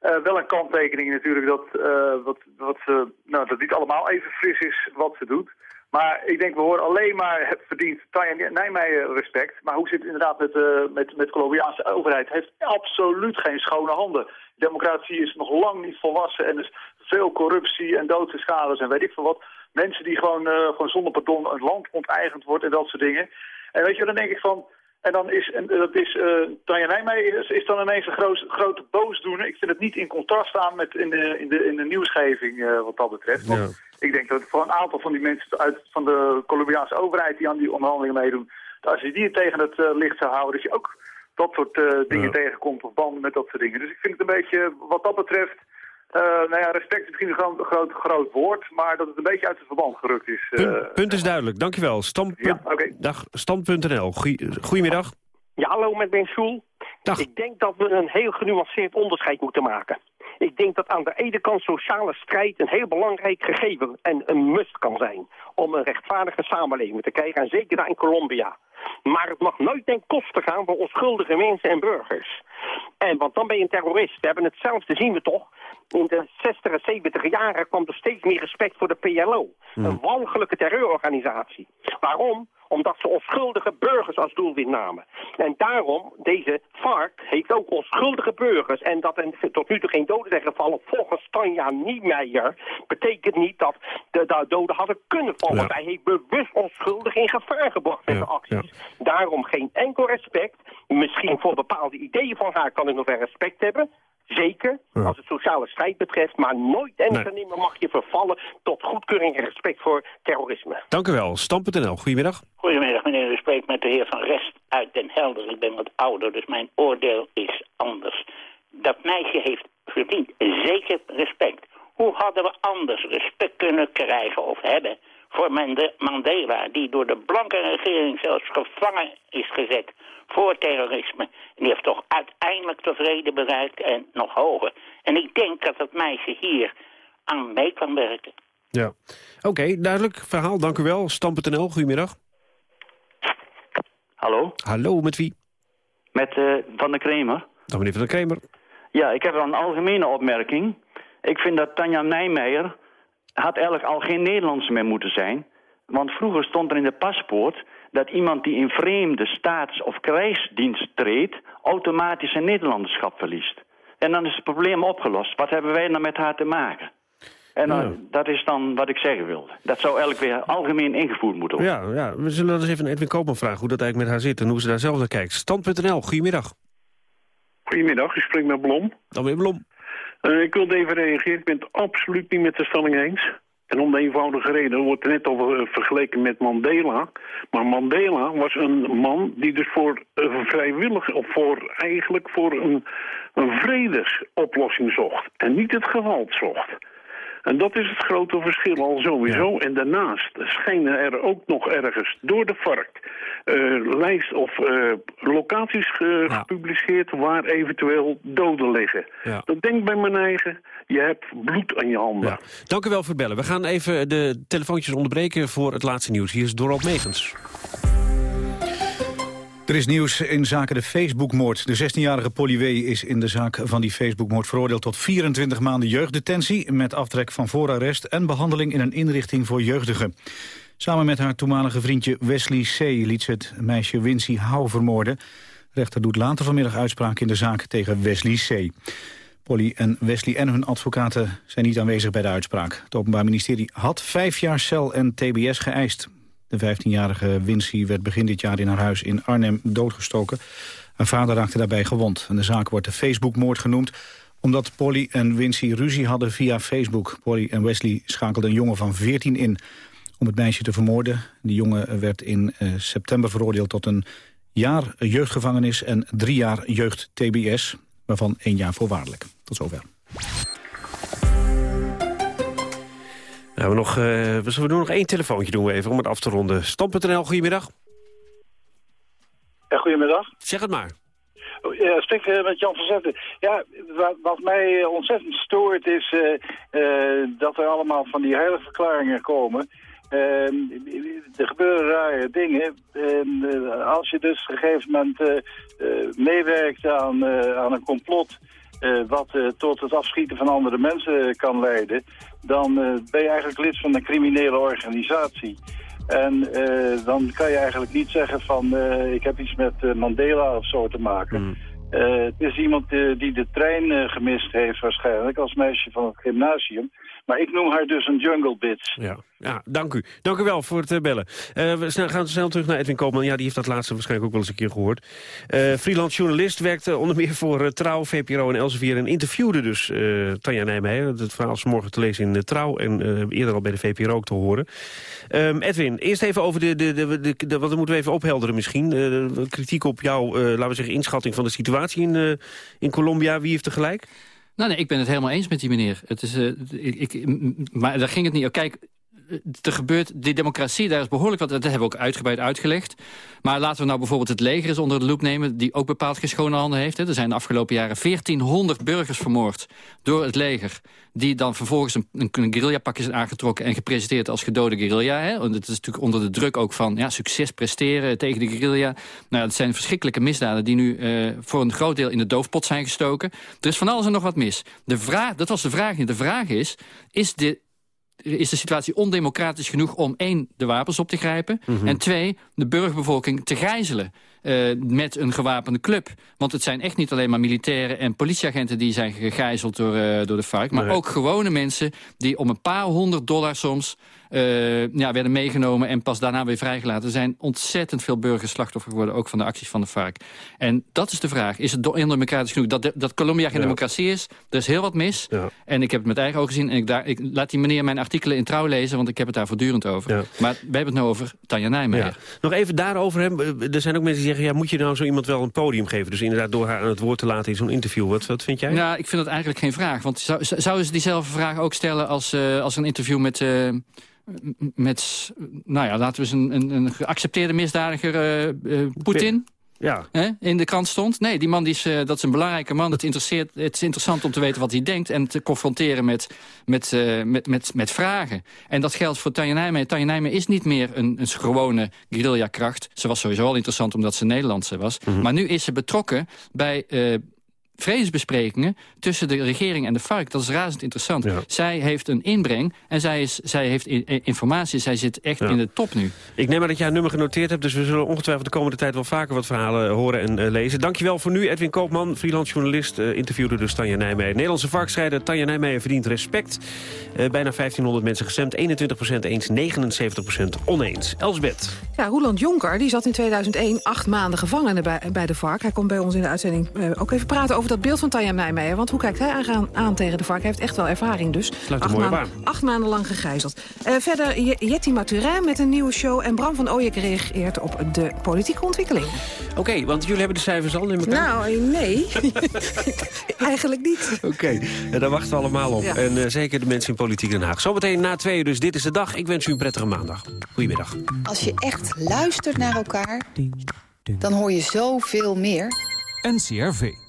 Eh, wel een kanttekening natuurlijk dat, eh, wat, wat ze, nou, dat niet allemaal even fris is wat ze doet. Maar ik denk, we horen alleen maar het verdient Tanja Nijmeijer respect. Maar hoe zit het inderdaad met, uh, met, met de Colombiaanse overheid? heeft absoluut geen schone handen. Democratie is nog lang niet volwassen en er is veel corruptie en doodschades en weet ik veel wat. Mensen die gewoon, gewoon zonder pardon een land onteigend wordt en dat soort dingen. En weet je, dan denk ik van, en dan is, en dat is uh, Tanja Nijmeijer is, is, dan ineens een groot, grote boosdoener. Ik vind het niet in contrast staan met in de, in de, in de nieuwsgeving uh, wat dat betreft. Want ja. ik denk dat voor een aantal van die mensen uit, van de Colombiaanse overheid die aan die onderhandelingen meedoen, als je die tegen het uh, licht zou houden, dat je ook dat soort dingen ja. tegenkomt of banden met dat soort dingen. Dus ik vind het een beetje, wat dat betreft, uh, nou ja, respect is misschien een groot, groot, groot woord, maar dat het een beetje uit het verband gerukt is. Uh, punt, punt, is duidelijk, dankjewel. Stam, ja, okay. dag, Stand.nl, goedemiddag. Ja, hallo, met Ben Schoel. Dag. Ik denk dat we een heel genuanceerd onderscheid moeten maken. Ik denk dat aan de ene kant sociale strijd een heel belangrijk gegeven en een must kan zijn om een rechtvaardige samenleving te krijgen, en zeker daar in Colombia. Maar het mag nooit ten koste gaan van onschuldige mensen en burgers. En want dan ben je een terrorist. We hebben hetzelfde, zien we toch. In de 60 en 70 jaren kwam er steeds meer respect voor de PLO. Hmm. Een walgelijke terreurorganisatie. Waarom? Omdat ze onschuldige burgers als doelwit namen. En daarom, deze FARC heeft ook onschuldige burgers. En dat er tot nu toe geen doden zijn gevallen volgens Tanja Niemeyer... betekent niet dat de, de doden hadden kunnen vallen. Ja. Hij heeft bewust onschuldig in gevaar gebracht met Ja, de acties. Daarom geen enkel respect. Misschien voor bepaalde ideeën van haar kan ik nog wel respect hebben... Zeker, als het sociale strijd betreft, maar nooit en Nee. nimmer mag je vervallen tot goedkeuring en respect voor terrorisme. Dank u wel. Stam.nl, goedemiddag. Goedemiddag meneer, u spreekt met de heer Van Rest uit Den Helder. Ik ben wat ouder, dus mijn oordeel is anders. Dat meisje heeft verdiend zeker respect. Hoe hadden we anders respect kunnen krijgen of hebben voor Mande- Mandela... die door de blanke regering zelfs gevangen is gezet voor terrorisme. En die heeft toch uiteindelijk de vrede bereikt en nog hoger. En ik denk dat dat meisje hier aan mee kan werken. Ja. Oké, duidelijk verhaal, dank u wel. Stam.nl, goedemiddag. Hallo, Hallo, met wie? met eh, Van der Kremer. Dan meneer Van der Kremer. Ja, ik heb wel een algemene opmerking. Ik vind dat Tanja Nijmeijer had eigenlijk al geen Nederlandse meer moeten zijn. Want vroeger stond er in de paspoort dat iemand die in vreemde staats- of krijgsdienst treedt... automatisch zijn Nederlanderschap verliest. En dan is het probleem opgelost. Wat hebben wij dan met haar te maken? En dan, Ja. dat is dan wat ik zeggen wilde. Dat zou eigenlijk weer algemeen ingevoerd moeten worden. Ja, ja, we zullen eens even aan Edwin Koopman vragen hoe dat eigenlijk met haar zit... en hoe ze daar zelf naar kijkt. Stand.nl, goedemiddag. Goedemiddag, ik spreek met Blom. Dan weer Blom. Eh, ik wilde even reageren. Ik ben het absoluut niet met de stelling eens. En om de eenvoudige reden, er wordt net over eh, vergeleken met Mandela. Maar Mandela was een man die dus voor uh, vrijwillig, of voor eigenlijk voor een, een vredesoplossing zocht. En niet het geweld zocht. En dat is het grote verschil al sowieso. En daarnaast schijnen er ook nog ergens door de vark eh, lijst of eh, locaties ge- gepubliceerd waar eventueel doden liggen. Ja. Dat denk bij mijn eigen, je hebt bloed aan je handen. Dank u wel voor het bellen. We gaan even de telefoontjes onderbreken voor het laatste nieuws. Hier is Dorald Megens. Er is nieuws in zaken de Facebookmoord. De 16-jarige Polly W. is in de zaak van die Facebookmoord veroordeeld tot 24 maanden jeugddetentie... met aftrek van voorarrest en behandeling in een inrichting voor jeugdigen. Samen met haar toenmalige vriendje Wesley C. liet ze het meisje Wincy Hou vermoorden. De rechter doet later vanmiddag uitspraak in de zaak tegen Wesley C. Polly en Wesley en hun advocaten zijn niet aanwezig bij de uitspraak. Het Openbaar Ministerie had vijf jaar cel en tbs geëist. De 15-jarige Wincy werd begin dit jaar in haar huis in Arnhem doodgestoken. Haar vader raakte daarbij gewond. En de zaak wordt de Facebookmoord genoemd omdat Polly en Wincy ruzie hadden via Facebook. Polly en Wesley schakelden een jongen van 14 in om het meisje te vermoorden. Die jongen werd in eh, september veroordeeld tot een jaar jeugdgevangenis en drie jaar jeugd-TBS, waarvan één jaar voorwaardelijk. Tot zover. Nou, we, nog, eh, we zullen doen nog één telefoontje doen we even om het af te ronden. Stam.nl, goedemiddag. Ja, goedemiddag. Zeg het maar. Ja, spreek uh, met Jan van Zetten. Ja, wat, mij ontzettend stoort is dat er allemaal van die heilige verklaringen komen. Ehm, er gebeuren rare dingen. En als je dus op een gegeven moment meewerkt aan, aan een complot... wat tot het afschieten van andere mensen kan leiden... dan ben je eigenlijk lid van een criminele organisatie. En uh, dan kan je eigenlijk niet zeggen van uh, ik heb iets met uh, Mandela of zo te maken. Mm. het is iemand die de trein gemist heeft waarschijnlijk als meisje van het gymnasium. Maar ik noem haar dus een jungle bitch. Ja, ja dank u. Dank u wel voor het bellen. Uh, we gaan snel terug naar Edwin Koopman. Ja, die heeft dat laatste waarschijnlijk ook wel eens een keer gehoord. Uh, freelance journalist, werkte onder meer voor Trouw, VPRO en Elsevier... en interviewde dus Tanja Nijmeijer. Het verhaal is morgen te lezen in Trouw... en eerder al bij de VPRO ook te horen. Um, Edwin, eerst even over de... de, de, de, de wat moeten we even ophelderen misschien. kritiek op jouw, laten we zeggen, inschatting van de situatie in, in Colombia. Wie heeft er gelijk? Nou, nee, ik ben het helemaal eens met die meneer. Het is, ik, ik, maar daar ging het niet. Kijk, er gebeurt, die democratie, daar is behoorlijk wat, dat hebben we ook uitgebreid uitgelegd. Maar laten we nou bijvoorbeeld het leger eens onder de loep nemen... die ook bepaald geen schone handen heeft. Er zijn de afgelopen jaren 1400 burgers vermoord door het leger... die dan vervolgens een, een, guerrillapakje zijn aangetrokken... en gepresenteerd als gedode guerrilla. Hè. Want het is natuurlijk onder de druk ook van ja, succes presteren tegen de guerrilla. Nou, het zijn verschrikkelijke misdaden die nu uh, voor een groot deel in de doofpot zijn gestoken. Er is van alles en nog wat mis. De vraag, dat was de vraag niet. De vraag is, is de is de situatie ondemocratisch genoeg om één, de wapens op te grijpen... Mhm. en twee, de burgerbevolking te gijzelen uh, met een gewapende club. Want het zijn echt niet alleen maar militairen en politieagenten... die zijn gegijzeld door, uh, door de FARC... maar ook gewone mensen die om een paar honderd dollar soms ja, werden meegenomen en pas daarna weer vrijgelaten. Er zijn ontzettend veel burgers slachtoffer geworden, ook van de acties van de FARC. En dat is de vraag. Is het democratisch genoeg? Dat, dat Colombia geen democratie is, er is heel wat mis. Ja. En ik heb het met eigen ogen gezien. En ik, daar, ik laat die meneer mijn artikelen in trouw lezen, want ik heb het daar voortdurend over. Ja. Maar we hebben het nu over Tanja Nijmeijer. Nog even daarover. Hè. Er zijn ook mensen die zeggen, ja, moet je nou zo iemand wel een podium geven? Dus inderdaad door haar aan het woord te laten in zo'n interview. Wat, wat vind jij? Nou, ik vind dat eigenlijk geen vraag. Want zou, zouden ze diezelfde vraag ook stellen als, uh, als een interview met... Uh, met, nou ja, laten we eens een, een, een geaccepteerde misdadiger, uh, Poetin. Ja. Hè, in de krant stond. Nee, die man die is, uh, dat is een belangrijke man. Het, interesseert, het is interessant om te weten wat hij denkt... en te confronteren met, met, uh, met, met, met vragen. En dat geldt voor Tanja Nijmeijer. Tanja is niet meer een, een gewone guerrilla-kracht. Ze was sowieso al interessant omdat ze Nederlandse was. Mm -hmm. Maar nu is ze betrokken bij... Uh, vredesbesprekingen tussen de regering en de FARC. Dat is razend interessant. Ja. Zij heeft een inbreng en zij, is, zij heeft informatie. Zij zit echt ja. in de top nu. Ik neem maar dat jij een nummer genoteerd hebt... dus we zullen ongetwijfeld de komende tijd wel vaker wat verhalen horen en uh, lezen. Dankjewel voor nu, Edwin Koopman, freelance journalist... Uh, interviewde dus Tanja Nijmeijer. Nederlandse varkstrijder Tanja Nijmeijer verdient respect. Uh, bijna 1500 mensen gestemd, 21% eens, 79% oneens. Elsbeth. Ja, Roland Jonker die zat in 2001 acht maanden gevangen bij, bij de vark. Hij komt bij ons in de uitzending ook even praten over over dat beeld van Tanja Nijmeijer. Want hoe kijkt hij aan, aan tegen de vark? Hij heeft echt wel ervaring dus. Acht maanden, acht maanden lang gegijzeld. Uh, verder Jetty Maturin met een nieuwe show. En Bram van Ooyek reageert op de politieke ontwikkeling. Oké, okay, want jullie hebben de cijfers al in elkaar? Nou, nee. Eigenlijk niet. Oké, okay. ja, daar wachten we allemaal op. Ja. En uh, zeker de mensen in Politiek Den Haag. Zometeen na twee dus Dit is de Dag. Ik wens u een prettige maandag. Goedemiddag. Als je echt luistert naar elkaar, dan hoor je zoveel meer. NCRV.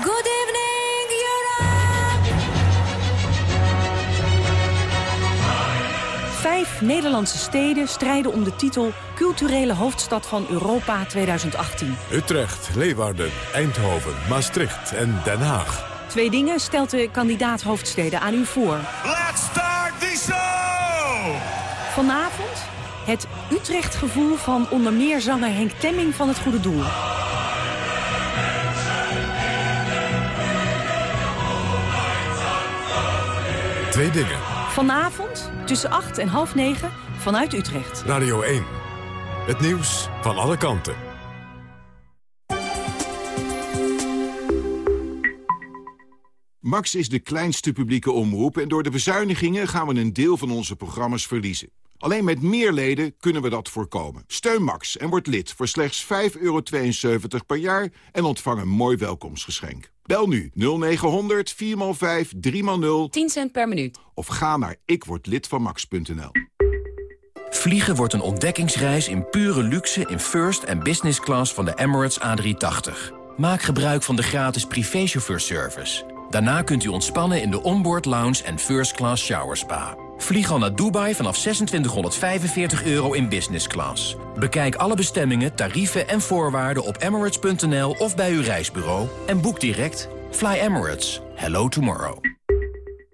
Good evening, Europe! Vijf Nederlandse steden strijden om de titel Culturele Hoofdstad van Europa 2018. Utrecht, Leeuwarden, Eindhoven, Maastricht en Den Haag. Twee dingen stelt de kandidaat hoofdsteden aan u voor. Let's start the show! Vanavond het Utrecht-gevoel van onder meer zanger Henk Temming van het Goede Doel. Twee dingen. Vanavond tussen 8 en half 9 vanuit Utrecht. Radio 1. Het nieuws van alle kanten. Max is de kleinste publieke omroep en door de bezuinigingen gaan we een deel van onze programma's verliezen. Alleen met meer leden kunnen we dat voorkomen. Steun Max en word lid voor slechts 5,72 per jaar en ontvang een mooi welkomstgeschenk. Bel nu 0900 4x5 3x0 10 cent per minuut. Of ga naar ikwordlidvanmax.nl. Vliegen wordt een ontdekkingsreis in pure luxe in first en business class van de Emirates A380. Maak gebruik van de gratis privéchauffeurservice. Daarna kunt u ontspannen in de onboard lounge en first class shower spa. Vlieg al naar Dubai vanaf 2645 euro in business class. Bekijk alle bestemmingen, tarieven en voorwaarden op emirates.nl of bij uw reisbureau. En boek direct. Fly Emirates. Hello tomorrow.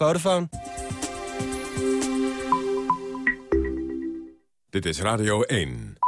Vodafone. Dit is Radio 1.